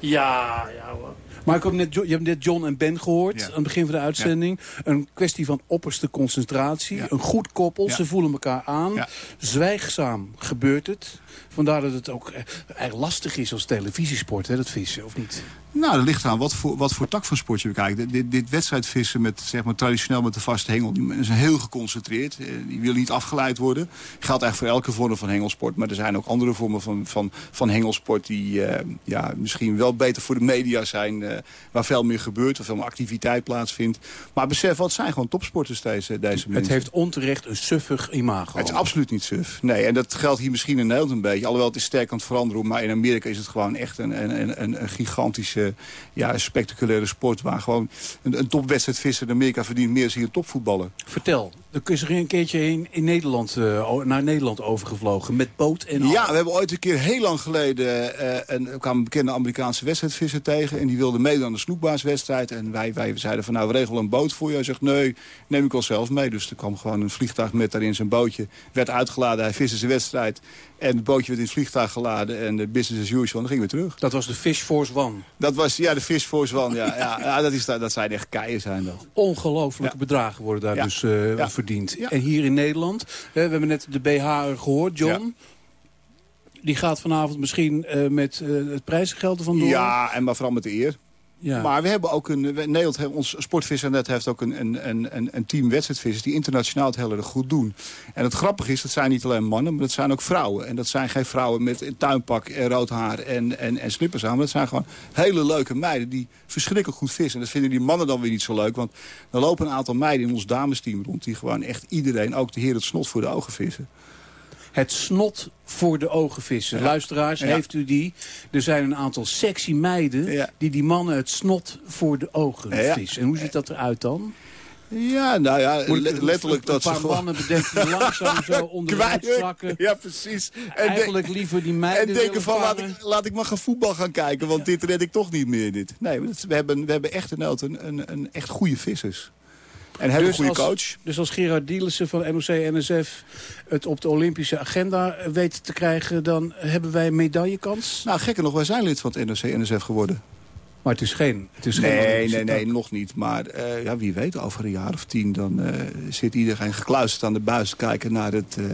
Ja, ja hoor. Maar ik heb net, je hebt net John en Ben gehoord aan het begin van de uitzending. Een kwestie van opperste concentratie. Een goed koppel, ze voelen elkaar aan. Zwijgzaam gebeurt het. Vandaar dat het ook eh, lastig is als televisiesport, hè, dat vissen, of niet? Nou, dat ligt aan wat voor, wat voor tak van sport je bekijkt. Dit, dit, dit wedstrijdvissen met, zeg maar, traditioneel met de vaste hengel... die zijn heel geconcentreerd. Eh, Die willen niet afgeleid worden. Geldt eigenlijk voor elke vorm van hengelsport. Maar er zijn ook andere vormen van, van, van hengelsport... die eh, ja, misschien wel beter voor de media zijn. Waar veel meer gebeurt, waar veel meer activiteit plaatsvindt. Maar besef, wat zijn gewoon topsporters deze, deze mensen. Het heeft onterecht een suffig imago. Het is absoluut niet suf. Nee, en dat geldt hier misschien in Nederland een beetje. Alhoewel het is sterk aan het veranderen. Maar in Amerika is het gewoon echt een, een, een, een gigantische, ja, spectaculaire sport. Waar gewoon een, een topwedstrijd vissen in Amerika verdient meer dan hier een topvoetballer. Vertel, er is er een keertje in, in Nederland, eh, naar Nederland overgevlogen met boot en al. Ja, we hebben ooit een keer heel lang geleden eh, een, we kwamen een bekende Amerikaanse wedstrijdvisser tegen. En die wilde meedoen aan de snoekbaarswedstrijd. En wij, wij zeiden van nou, we regelen een boot voor je. Hij zegt nee, neem ik wel zelf mee. Dus er kwam gewoon een vliegtuig met daarin zijn bootje. Werd uitgeladen, hij viste zijn wedstrijd. En het bootje werd in het vliegtuig geladen. En de business as usual, dan gingen we terug. Dat was de Fish Force One. Dat was, ja, de Fish Force One, ja. ja, ja dat, is, dat zijn echt keien zijn dat. Ongelooflijke bedragen worden daar dus Ja. verdiend. En hier in Nederland, hè, we hebben net de BH'er gehoord, John. Die gaat vanavond misschien eh, met eh, het prijzengeld ervan door. Ja, en maar vooral met de eer. Maar we hebben ook een, Nederland, heeft- ons sportvissernet heeft ook een, een, een, een- een team wedstrijdvissers die internationaal het heel erg goed doen. En het grappige is, dat zijn niet alleen mannen, maar dat zijn ook vrouwen. En dat zijn geen vrouwen met een tuinpak en rood haar en, en, en slippers aan. Maar dat zijn gewoon hele leuke meiden die verschrikkelijk goed vissen. En dat vinden die mannen dan weer niet zo leuk, want er lopen een aantal meiden in ons damesteam rond die gewoon echt iedereen, ook de heer het snot voor de ogen vissen. Het snot voor de ogen vissen. Luisteraars, Ja. heeft u die? Er zijn een aantal sexy meiden die die mannen het snot voor de ogen vissen. En hoe ziet dat eruit dan? Ja, nou ja, een- letterlijk een dat ze paar gewoon... mannen bedenken die langzaam zo onder de Kwijt- zakken. Ja, precies. Eigenlijk liever die meiden En denken van, laat ik, laat ik maar gaan voetbal gaan kijken, want dit red ik toch niet meer. Dit. Nee, we, hebben, we hebben echt Nederland een, een, een echt goede vissers. En een hele goede als, coach. Dus als Gerard Dielissen van NOC-NSF het op de Olympische agenda eh, weet te krijgen... dan hebben wij een medaillekans? Nou, gekker nog, wij zijn lid van het NOC-NSF geworden. Maar het is geen... Het is geen nee, Olympische nee, nee, nog niet. Maar eh, ja, wie weet, over een jaar of tien... dan eh, zit iedereen gekluisterd aan de buis te kijken naar het eh,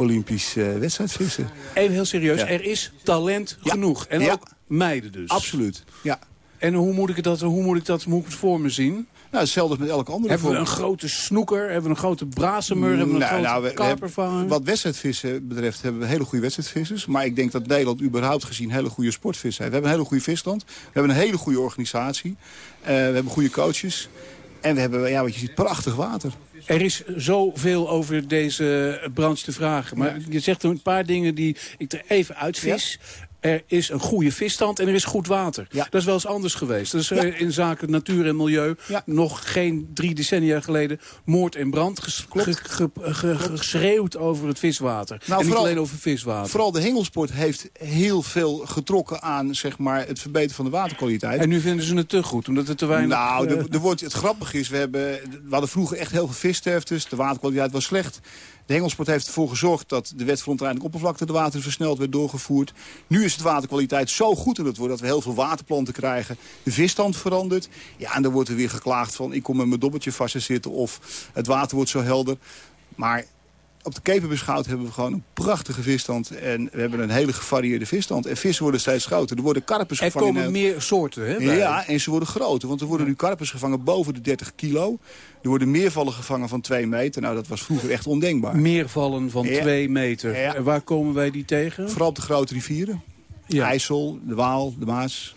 Olympisch wedstrijdvissen. Even heel serieus, Ja. er is talent genoeg. En Ja. ook meiden dus. Absoluut, ja. En hoe moet ik, dat, hoe moet ik dat moet ik het voor me zien? Nou, hetzelfde met elke andere Hebben we een grote snoeker? Hebben we een grote brasemer? Hebben we een Nou, grote nou, we- karpervanger? Wat wedstrijdvissen betreft hebben we hele goede wedstrijdvissers. Maar ik denk dat Nederland überhaupt gezien hele goede sportvissen heeft. We hebben een hele goede visstand. We hebben een hele goede organisatie. Eh, we hebben goede coaches. En we hebben, ja, wat je ziet, prachtig water. Er is zoveel over deze branche te vragen. Maar je zegt een paar dingen die ik er even uitvis. Er is een goede visstand en er is goed water. Dat is wel eens anders geweest. Eh, in zaken natuur en milieu nog geen drie decennia geleden... moord en brand ges- ge- ge- ge- geschreeuwd over het viswater. Nou, en niet vooral- alleen over viswater. Vooral de hengelsport heeft heel veel getrokken aan zeg maar, het verbeteren van de waterkwaliteit. En nu vinden ze het te goed, omdat het te weinig... Nou, eh, er wordt, het grappige is, we, hebben, we hadden vroeger echt heel veel vissterftes. De waterkwaliteit was slecht. De hengelsport heeft ervoor gezorgd dat de wet verontreiniging oppervlakte de water versneld werd doorgevoerd. Nu is de waterkwaliteit zo goed in het wordt dat we heel veel waterplanten krijgen. De visstand verandert. Ja, en dan wordt er weer geklaagd van ik kom met mijn dobbeltje vast te zitten of het water wordt zo helder. Maar op de keper beschouwd hebben we gewoon een prachtige visstand. En we hebben een hele gevarieerde visstand. En vissen worden steeds groter. Er worden karpers er gevangen. in komen meer soorten, hè? bij- Ja, en ze worden groter. Want er worden nu karpers gevangen boven de 30 kilo. Er worden meervallen gevangen van 2 meter. Nou, dat was vroeger echt ondenkbaar. Meervallen van Ja. 2 meter. En waar komen wij die tegen? Vooral op de grote rivieren. IJssel, de Waal, de Maas.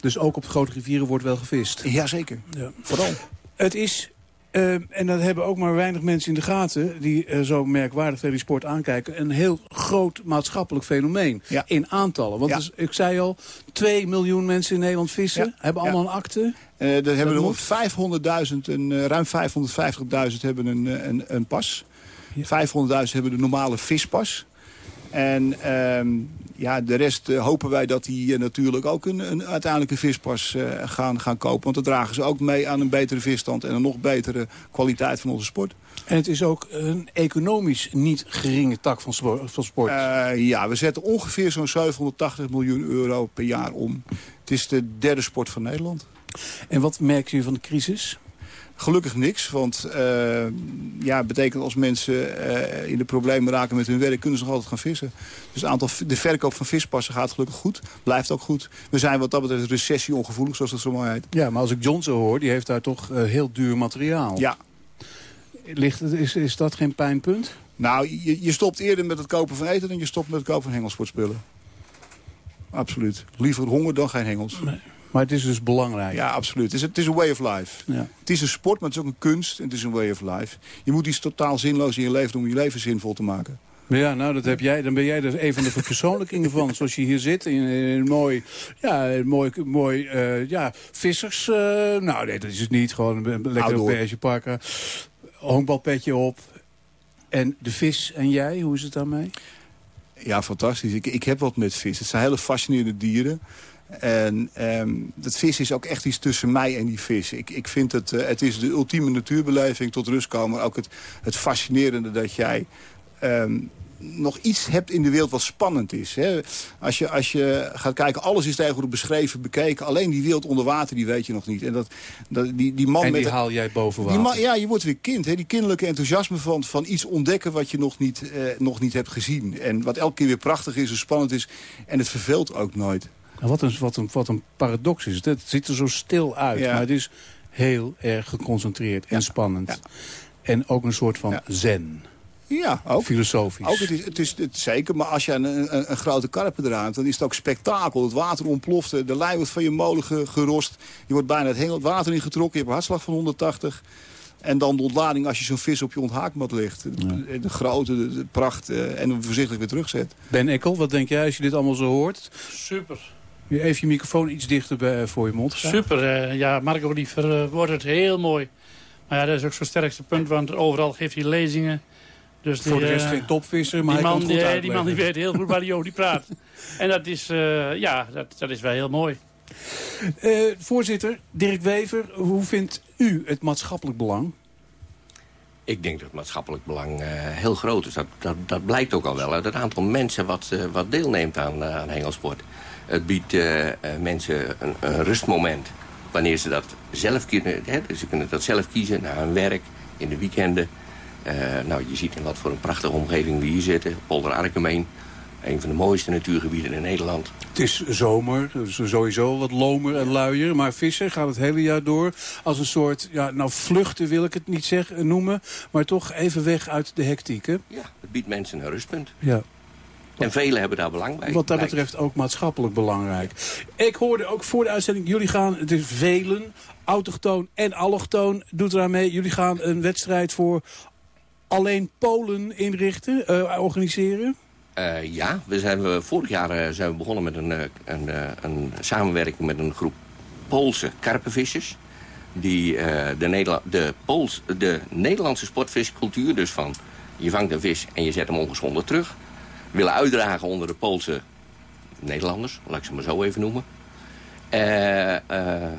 Dus ook op de grote rivieren wordt wel gevist? Jazeker. Ja. Vooral. Het is, eh, en dat hebben ook maar weinig mensen in de gaten... die eh, zo merkwaardig tegen die sport aankijken... een heel groot maatschappelijk fenomeen in aantallen. Want Ja. dus, ik zei al, 2 miljoen mensen in Nederland vissen... Ja. hebben allemaal een akte. Eh er hebben moet. 500.000, en, eh, ruim 550.000 hebben een, een, een pas. 500.000 hebben de normale vispas. En ehm, ja, de rest eh, hopen wij dat die eh, natuurlijk ook een, een uiteindelijke vispas eh, gaan, gaan kopen. Want dan dragen ze ook mee aan een betere visstand en een nog betere kwaliteit van onze sport. En het is ook een economisch niet geringe tak van, spo- van sport. Ja, we zetten ongeveer zo'n 780 miljoen euro per jaar om. Het is de derde sport van Nederland. En wat merkt u van de crisis? Gelukkig niks, want eh ja, het betekent als mensen eh, in de problemen raken met hun werk... kunnen ze nog altijd gaan vissen. Dus het aantal, de verkoop van vispassen gaat gelukkig goed. Blijft ook goed. We zijn wat dat betreft recessie-ongevoelig, zoals dat zo mooi heet. Ja, maar als ik John zo hoor, die heeft daar toch eh, heel duur materiaal. Ja. Ligt, het- is, is dat geen pijnpunt? Nou, je, je stopt eerder met het kopen van eten... dan je stopt met het kopen van hengelsportspullen. Absoluut. Liever honger dan geen hengels. Maar het is dus belangrijk. Ja, absoluut. Het is, het is een way of life. Ja. Het is een sport, maar het is ook een kunst en het is een way of life. Je moet iets totaal zinloos in je leven doen om je leven zinvol te maken. Ja, nou, dat heb jij, dan ben jij er een van de verpersoonlijkingen van. Zoals je hier zit, in, een mooi, ja, mooi, mooi eh, ja, vissers... eh, nou, nee, dat is het niet. Gewoon een lekker beige pakken. Honkbalpetje op. En de vis en jij, hoe is het daarmee? Ja, fantastisch. Ik, ik heb wat met vis. Het zijn hele fascinerende dieren. En ehm dat vis is ook echt iets tussen mij en die vis. Ik, ik vind het, eh, het is de ultieme natuurbeleving tot rust komen. Ook het, het fascinerende dat jij ehm, nog iets hebt in de wereld wat spannend is. Hè? Als, je, als je gaat kijken, alles is tegenwoordig beschreven, bekeken. Alleen die wereld onder water, die weet je nog niet. En dat, dat, die, die man en met die haal jij boven die water. man- ja, je wordt weer kind. Hè? Die kinderlijke enthousiasme van, van iets ontdekken wat je nog niet, eh, nog niet hebt gezien. En wat elke keer weer prachtig is en spannend is. En het verveelt ook nooit. Nou, wat, een, wat, een, wat een paradox is het. Het ziet er zo stil uit, Ja. maar het is heel erg geconcentreerd en spannend. En ook een soort van zen. Ja, ook. Filosofisch. Ook, het is, het is het, zeker, maar als je een, een, een grote dan is het ook spektakel. Het water ontploft, de lijn wordt van je molen ge- gerost. Je wordt bijna het, het water ingetrokken, je hebt een hartslag van 180. En dan de ontlading als je zo'n vis op je onthaakmat ligt. De, de grootte, de, de pracht eh, en hem voorzichtig weer terugzet. Ben Ekkel, wat denk jij als je dit allemaal zo hoort? Super. Je even je microfoon iets dichter bij, voor je mond. Super, eh, ja, Marco die verwoordt het heel mooi. Maar ja, dat is ook zijn sterkste punt, want overal geeft hij lezingen. Dus Voor de die, rest eh, geen topvisser, maar die hij man, kan het goed die, die man die weet heel goed waar hij over die praat. En dat is, eh, ja, dat, dat is wel heel mooi. Eh, voorzitter, Dirk Wever, hoe vindt u het maatschappelijk belang? Ik denk dat het maatschappelijk belang eh, heel groot is. Dat, dat, dat blijkt ook al wel uit het aantal mensen wat, eh, wat deelneemt aan, eh, aan hengelsport. Het biedt eh, eh, mensen een, een rustmoment. Wanneer ze dat zelf kunnen. Hè, dus ze kunnen dat zelf kiezen na hun werk, in de weekenden. Eh, nou, je ziet in wat voor een prachtige omgeving we hier zitten. Polder Arkemeen. Een van de mooiste natuurgebieden in Nederland. Het is zomer, dus sowieso wat lomer en luier. Maar vissen gaat het hele jaar door als een soort... Ja, nou, vluchten wil ik het niet zeggen, noemen. Maar toch even weg uit de hectiek, hè? Ja, het biedt mensen een rustpunt. Ja. En velen hebben daar belang bij. Wat dat betreft ook maatschappelijk belangrijk. Ik hoorde ook voor de uitzending, jullie gaan, het is velen, autochtoon en allochtoon doet eraan mee. Jullie gaan een wedstrijd voor alleen Polen inrichten, eh, organiseren. Eh, ja, we zijn, we, vorig jaar eh, zijn we begonnen met een, een, een samenwerking met een groep Poolse karpenvissers. Die de, Nederla de, Pools de Nederlandse sportviscultuur, dus van je vangt een vis en je zet hem ongeschonden terug, willen uitdragen onder de Poolse Nederlanders, laat ik ze maar zo even noemen. Eh, eh,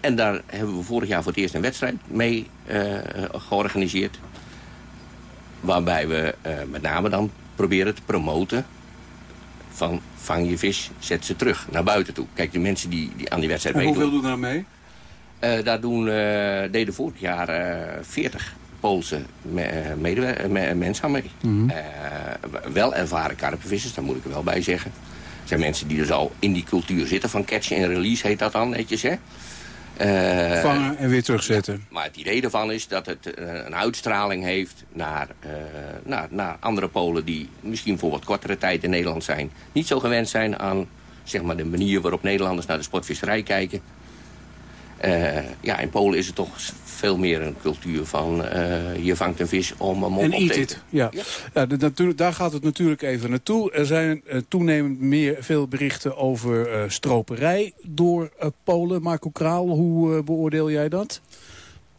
en daar hebben we vorig jaar voor het eerst een wedstrijd mee eh, georganiseerd. Waarbij we met name dan proberen te promoten van vang je vis, zet ze terug naar buiten toe. Kijk, de mensen die, die aan die wedstrijd En meedoen... hoeveel doen daar mee? Eh, daar doen, eh, deden vorig jaar eh 40 Poolse me, mensen aan mee. Wel ervaren karpenvissers, daar moet ik er wel bij zeggen. Het zijn mensen die dus al in die cultuur zitten van catch and release, heet dat dan netjes, hè? Eh, Vangen en weer terugzetten. maar het idee ervan is dat het eh, een uitstraling heeft naar, eh, naar, naar andere Polen... die misschien voor wat kortere tijd in Nederland zijn. Niet zo gewend zijn aan zeg maar, de manier waarop Nederlanders naar de sportvisserij kijken. Eh, ja, in Polen is het toch veel meer een cultuur van... eh, je vangt een vis om hem op En op eat te it. eten. Ja. Ja, de- daar gaat het natuurlijk even naartoe. Er zijn eh, toenemend meer veel berichten over eh, stroperij door Polen. Marco Kraal, hoe beoordeel jij dat?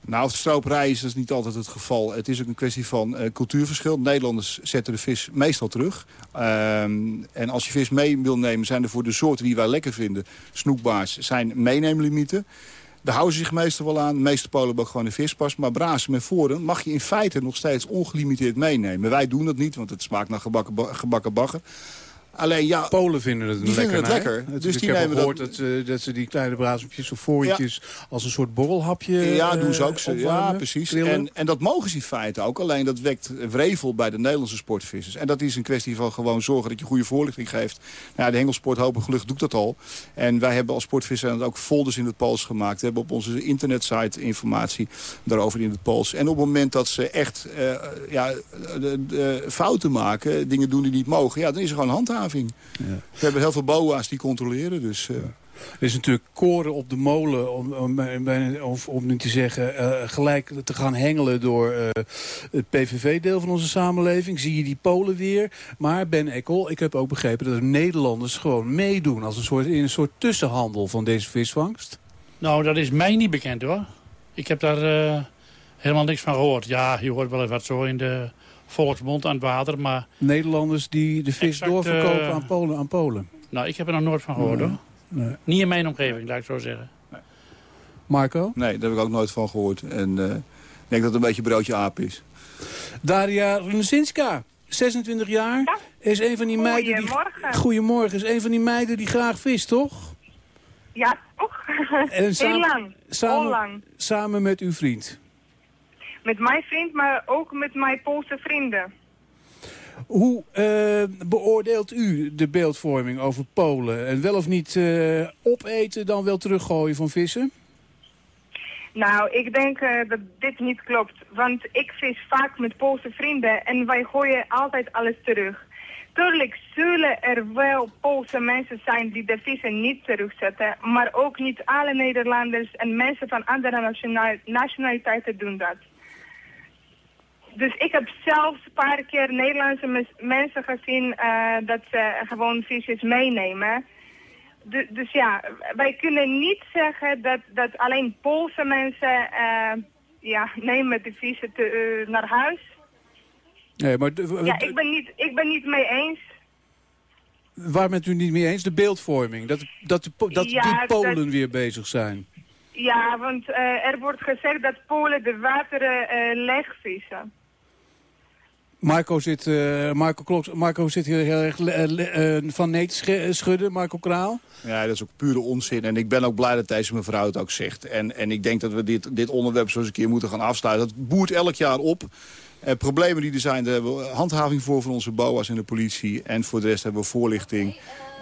Nou, of stroperij is dat niet altijd het geval. Het is ook een kwestie van eh, cultuurverschil. Nederlanders zetten de vis meestal terug. Ehm, en als je vis mee wil nemen, zijn er voor de soorten die wij lekker vinden... snoekbaars, zijn meeneemlimieten. Daar houden ze zich meestal wel aan. De meeste Polen gewoon een vispas. Maar brazen met voren mag je in feite nog steeds ongelimiteerd meenemen. Wij doen dat niet, want het smaakt naar gebakken, ba- gebakken bagger. Alleen ja... Polen vinden het een Die vinden het lekkernij. lekker. Het- Dus ik die heb al nemen gehoord dat- dat, eh, dat ze die kleine brazenpjes of fooitjes als een soort borrelhapje Ja, eh, doen ze ook. Ze- Ja, precies. En, en dat mogen ze in feite ook. Alleen dat wekt wrevel bij de Nederlandse sportvissers. En dat is een kwestie van gewoon zorgen dat je goede voorlichting geeft. Nou, ja, de hengelsport Hopen Gelukkig doet dat al. En wij hebben als sportvisser ook folders in het Pools gemaakt. We hebben op onze internetsite informatie daarover in het Pools. En op het moment dat ze echt eh, ja, de, de fouten maken, dingen doen die niet mogen... ja, dan is er gewoon handhaving. We hebben heel veel boa's die controleren. Dus, eh, Er is natuurlijk koren op de molen, om, om, om, of, om niet te zeggen, eh, gelijk te gaan hengelen door eh, het PVV-deel van onze samenleving. Zie je die Polen weer. Maar Ben Ekkel, ik heb ook begrepen dat de Nederlanders gewoon meedoen als een soort, in een soort tussenhandel van deze visvangst. Nou, dat is mij niet bekend hoor. Ik heb daar eh, helemaal niks van gehoord. Ja, je hoort wel eens wat zo in de volksmond aan het water, maar... Nederlanders die de vis Exact, doorverkopen eh, aan, Polen, aan Polen. Nou, ik heb er nog nooit van gehoord Nee. hoor. Nee. Niet in mijn omgeving, laat ik zo zeggen. Marco? nee, daar heb ik ook nooit van gehoord. En eh, ik denk dat het een beetje broodje aap is. Daria Runesinska, 26 jaar, is een van die meiden die... Goedemorgen. Goedemorgen, is een van die meiden die graag vist, toch? Ja, toch? En Heel samen- lang. samen- Heel lang. Samen met uw vriend. Met mijn vriend, maar ook met mijn Poolse vrienden. Hoe eh, beoordeelt u de beeldvorming over Polen? En wel of niet eh, opeten, dan wel teruggooien van vissen? Nou, ik denk eh, dat dit niet klopt. Want ik vis vaak met Poolse vrienden en wij gooien altijd alles terug. Tuurlijk zullen er wel Poolse mensen zijn die de vissen niet terugzetten. Maar ook niet alle Nederlanders en mensen van andere nationali- nationaliteiten doen dat. Dus ik heb zelfs een paar keer Nederlandse mes- mensen gezien eh, dat ze gewoon visjes meenemen. Du- dus ja, wij kunnen niet zeggen dat, dat alleen Poolse mensen eh, ja, nemen de vissen te, eh, naar huis. Nee, maar Ja, ik ben niet, ik ben niet mee eens. waar bent u niet mee eens? De beeldvorming. Dat, dat, de dat Ja, die Polen dat- weer bezig zijn. Ja, want er wordt gezegd dat Polen de wateren leegvissen. Marco zit, eh, Marco, klopt, Marco zit hier heel erg eh, van nee te sch- schudden, Marco Kraal. Ja, dat is ook pure onzin. En ik ben ook blij dat deze mevrouw het ook zegt. En, en ik denk dat we dit, dit onderwerp zo eens een keer moeten gaan afsluiten. Dat boert elk jaar op. Eh, problemen die er zijn, daar hebben we handhaving voor van onze BOA's en de politie. En voor de rest hebben we voorlichting.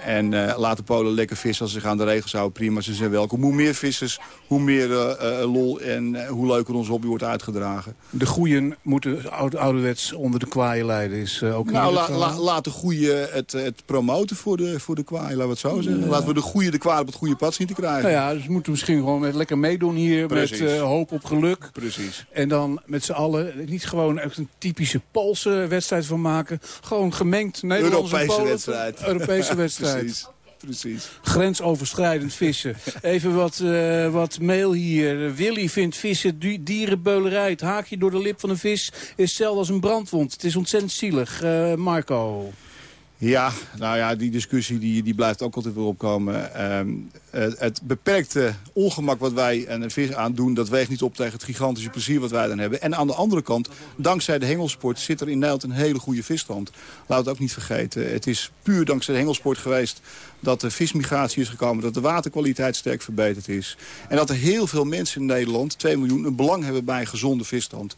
En eh, laat de Polen lekker vissen als ze zich aan de regels houden. Prima, ze zijn welkom. Hoe meer vissers, hoe meer eh, eh, lol en hoe leuker ons hobby wordt uitgedragen. De goeien moeten oude, ouderwets onder de kwaaien leiden. Is ook Nou, la, laat de goeie het, het promoten voor de, voor de kwaai, laten we het zo zeggen. Laten we de goeie de kwaai op het goede pad zien te krijgen. Nou ja, dus we moeten misschien gewoon met lekker meedoen hier. Precies. Met hoop op geluk. Precies. En dan met z'n allen niet gewoon echt een typische Poolse wedstrijd van maken. Gewoon gemengd Nederlandse Europese Polen. wedstrijd. Europese wedstrijd. Precies. Precies. Grensoverschrijdend vissen. Even wat, eh, wat mail hier. Willy vindt vissen di- dierenbeulerij. Het haakje door de lip van een vis is hetzelfde als een brandwond. Het is ontzettend zielig. Eh, Marco. Ja, nou ja, die discussie die, die blijft ook altijd weer opkomen. Ehm, het, beperkte ongemak wat wij aan een vis aandoen... dat weegt niet op tegen het gigantische plezier wat wij dan hebben. En aan de andere kant, dankzij de hengelsport... zit er in Nederland een hele goede visstand. Laat het ook niet vergeten. Het is puur dankzij de hengelsport geweest... dat de vismigratie is gekomen, dat de waterkwaliteit sterk verbeterd is. En dat er heel veel mensen in Nederland, 2 miljoen... een belang hebben bij een gezonde visstand.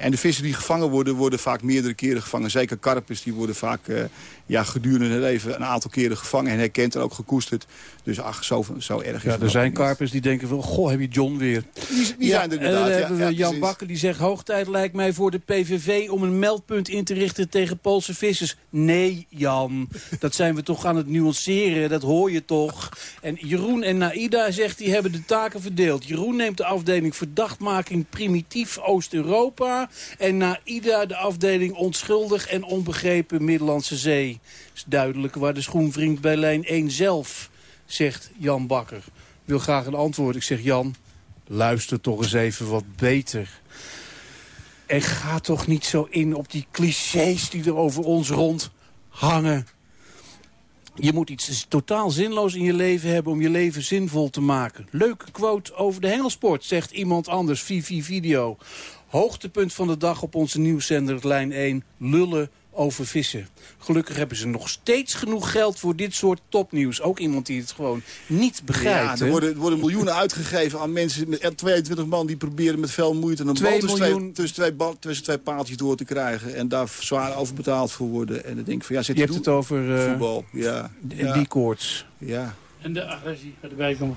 En de vissen die gevangen worden, worden vaak meerdere keren gevangen. Zeker karpers, die worden vaak eh, ja, gedurende hun leven een aantal keren gevangen... en herkend en ook gekoesterd. Dus ach, zo, zo erg is Ja, het er zijn niet. karpers die denken van, goh, heb je John weer. Die, die zijn er en inderdaad. dan ja, hebben we ja, Jan. Bakker die zegt, hoogtijd lijkt mij voor de PVV om een meldpunt in te richten tegen Poolse vissers. Nee, Jan, dat zijn we toch aan het nuanceren, dat hoor je toch. En Jeroen en Naida zegt, die hebben de taken verdeeld. Jeroen neemt de afdeling verdachtmaking primitief Oost-Europa. En Naida de afdeling onschuldig en onbegrepen Middellandse Zee. Is duidelijk waar de schoenvriend bij lijn 1 zelf, zegt Jan Bakker. Wil graag een antwoord. Ik zeg, Jan, luister toch eens even wat beter. En ga toch niet zo in op die clichés die er over ons rond hangen. Je moet iets totaal zinloos in je leven hebben om je leven zinvol te maken. Leuke quote over de hengelsport, zegt iemand anders, Vivi Video. Hoogtepunt van de dag op onze nieuwszender Lijn 1, lullen over vissen. Gelukkig hebben ze nog steeds genoeg geld voor dit soort topnieuws. Ook iemand die het gewoon niet begrijpt. Ja, er worden, er worden miljoenen uitgegeven aan mensen, met 22 man die proberen met veel moeite een bal tussen miljoen- tussen, twee, tussen twee paaltjes door te krijgen. En daar zwaar over betaald voor worden. En dan denk ik van ja, zit Je hebt het over eh, voetbal. Ja. die ja. die koorts. Ja. En de agressie erbij komt.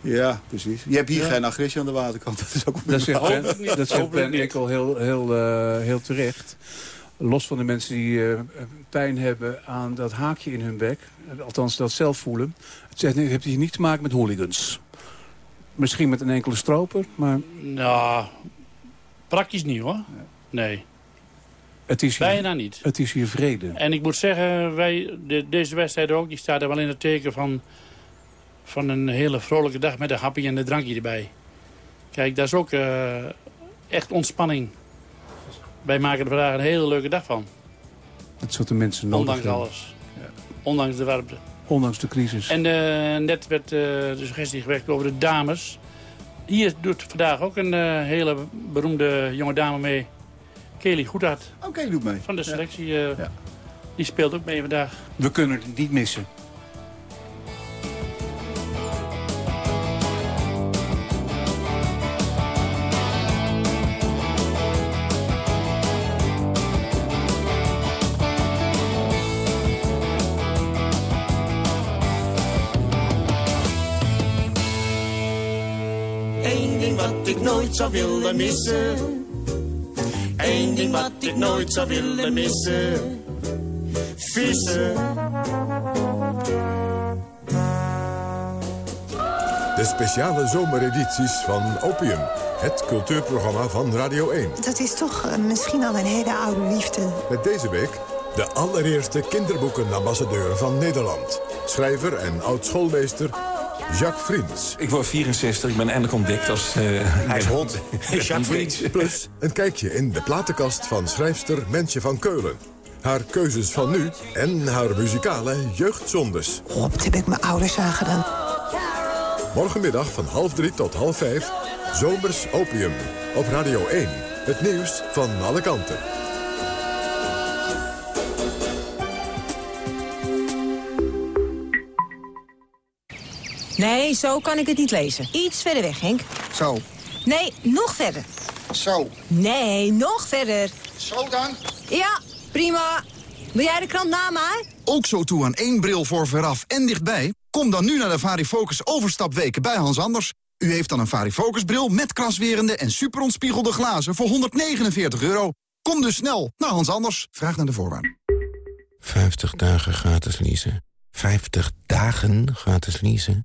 Ja, precies. Je hebt hier Ja. geen agressie aan de waterkant. Dat is ook Dat zegt Ben, niet, dat zegt hopelijk ben niet. Ekkel heel, heel, eh, heel terecht. Los van de mensen die eh, pijn hebben aan dat haakje in hun bek. Althans, dat zelf voelen. Het zegt, het heeft hier niets te maken met hooligans. Misschien met een enkele stroper, maar Nou, praktisch niet hoor. Nee, het is hier, bijna niet. het is hier vrede. En ik moet zeggen, wij, de, deze wedstrijd ook, die staat er wel in het teken van, van een hele vrolijke dag met een hapje en een drankje erbij. Kijk, dat is ook eh, echt ontspanning. Wij maken er vandaag een hele leuke dag van. Dat de mensen nodig Ondanks hebben. alles. Ondanks de warmte. Ondanks de crisis. En eh, net werd eh, de suggestie gewekt over de dames. Hier doet vandaag ook een hele beroemde jonge dame mee. Kelly Goedhart Oké, doe mee. van de selectie. eh, Die speelt ook mee vandaag. We kunnen het niet missen. Ding wat ik nooit zou willen missen. Eén ding wat ik nooit zou willen missen. Vissen. De speciale zomeredities van Opium. Het cultuurprogramma van Radio 1. Dat is toch eh, misschien al een hele oude liefde. Met deze week de allereerste kinderboekenambassadeur van Nederland. Schrijver en oud-schoolmeester Jacques Friens. Ik word 64, ik ben eindelijk ontdekt als... Hij is hot. Jacques Friens. Plus een kijkje in de platenkast van schrijfster Mensje van Keulen. Haar keuzes van nu en haar muzikale jeugdzondes. Wat heb ik mijn ouders aangedaan. Morgenmiddag van half drie tot half vijf. Zomers Opium. Op Radio 1. Het nieuws van alle kanten. Nee, zo kan ik het niet lezen. Iets verder weg, Henk. Zo. Nee, nog verder. Zo. Nee, nog verder. Zo dan? Ja, prima. Wil jij de krant na mij? Ook zo toe aan één bril voor veraf en dichtbij? Kom dan nu naar de Varifocus overstapweken bij Hans Anders. U heeft dan een Varifocus bril met kraswerende en superontspiegelde glazen voor 149 euro. Kom dus snel naar Hans Anders. Vraag naar de voorwaarden. 50 dagen gratis leasen. 50 dagen gratis leasen.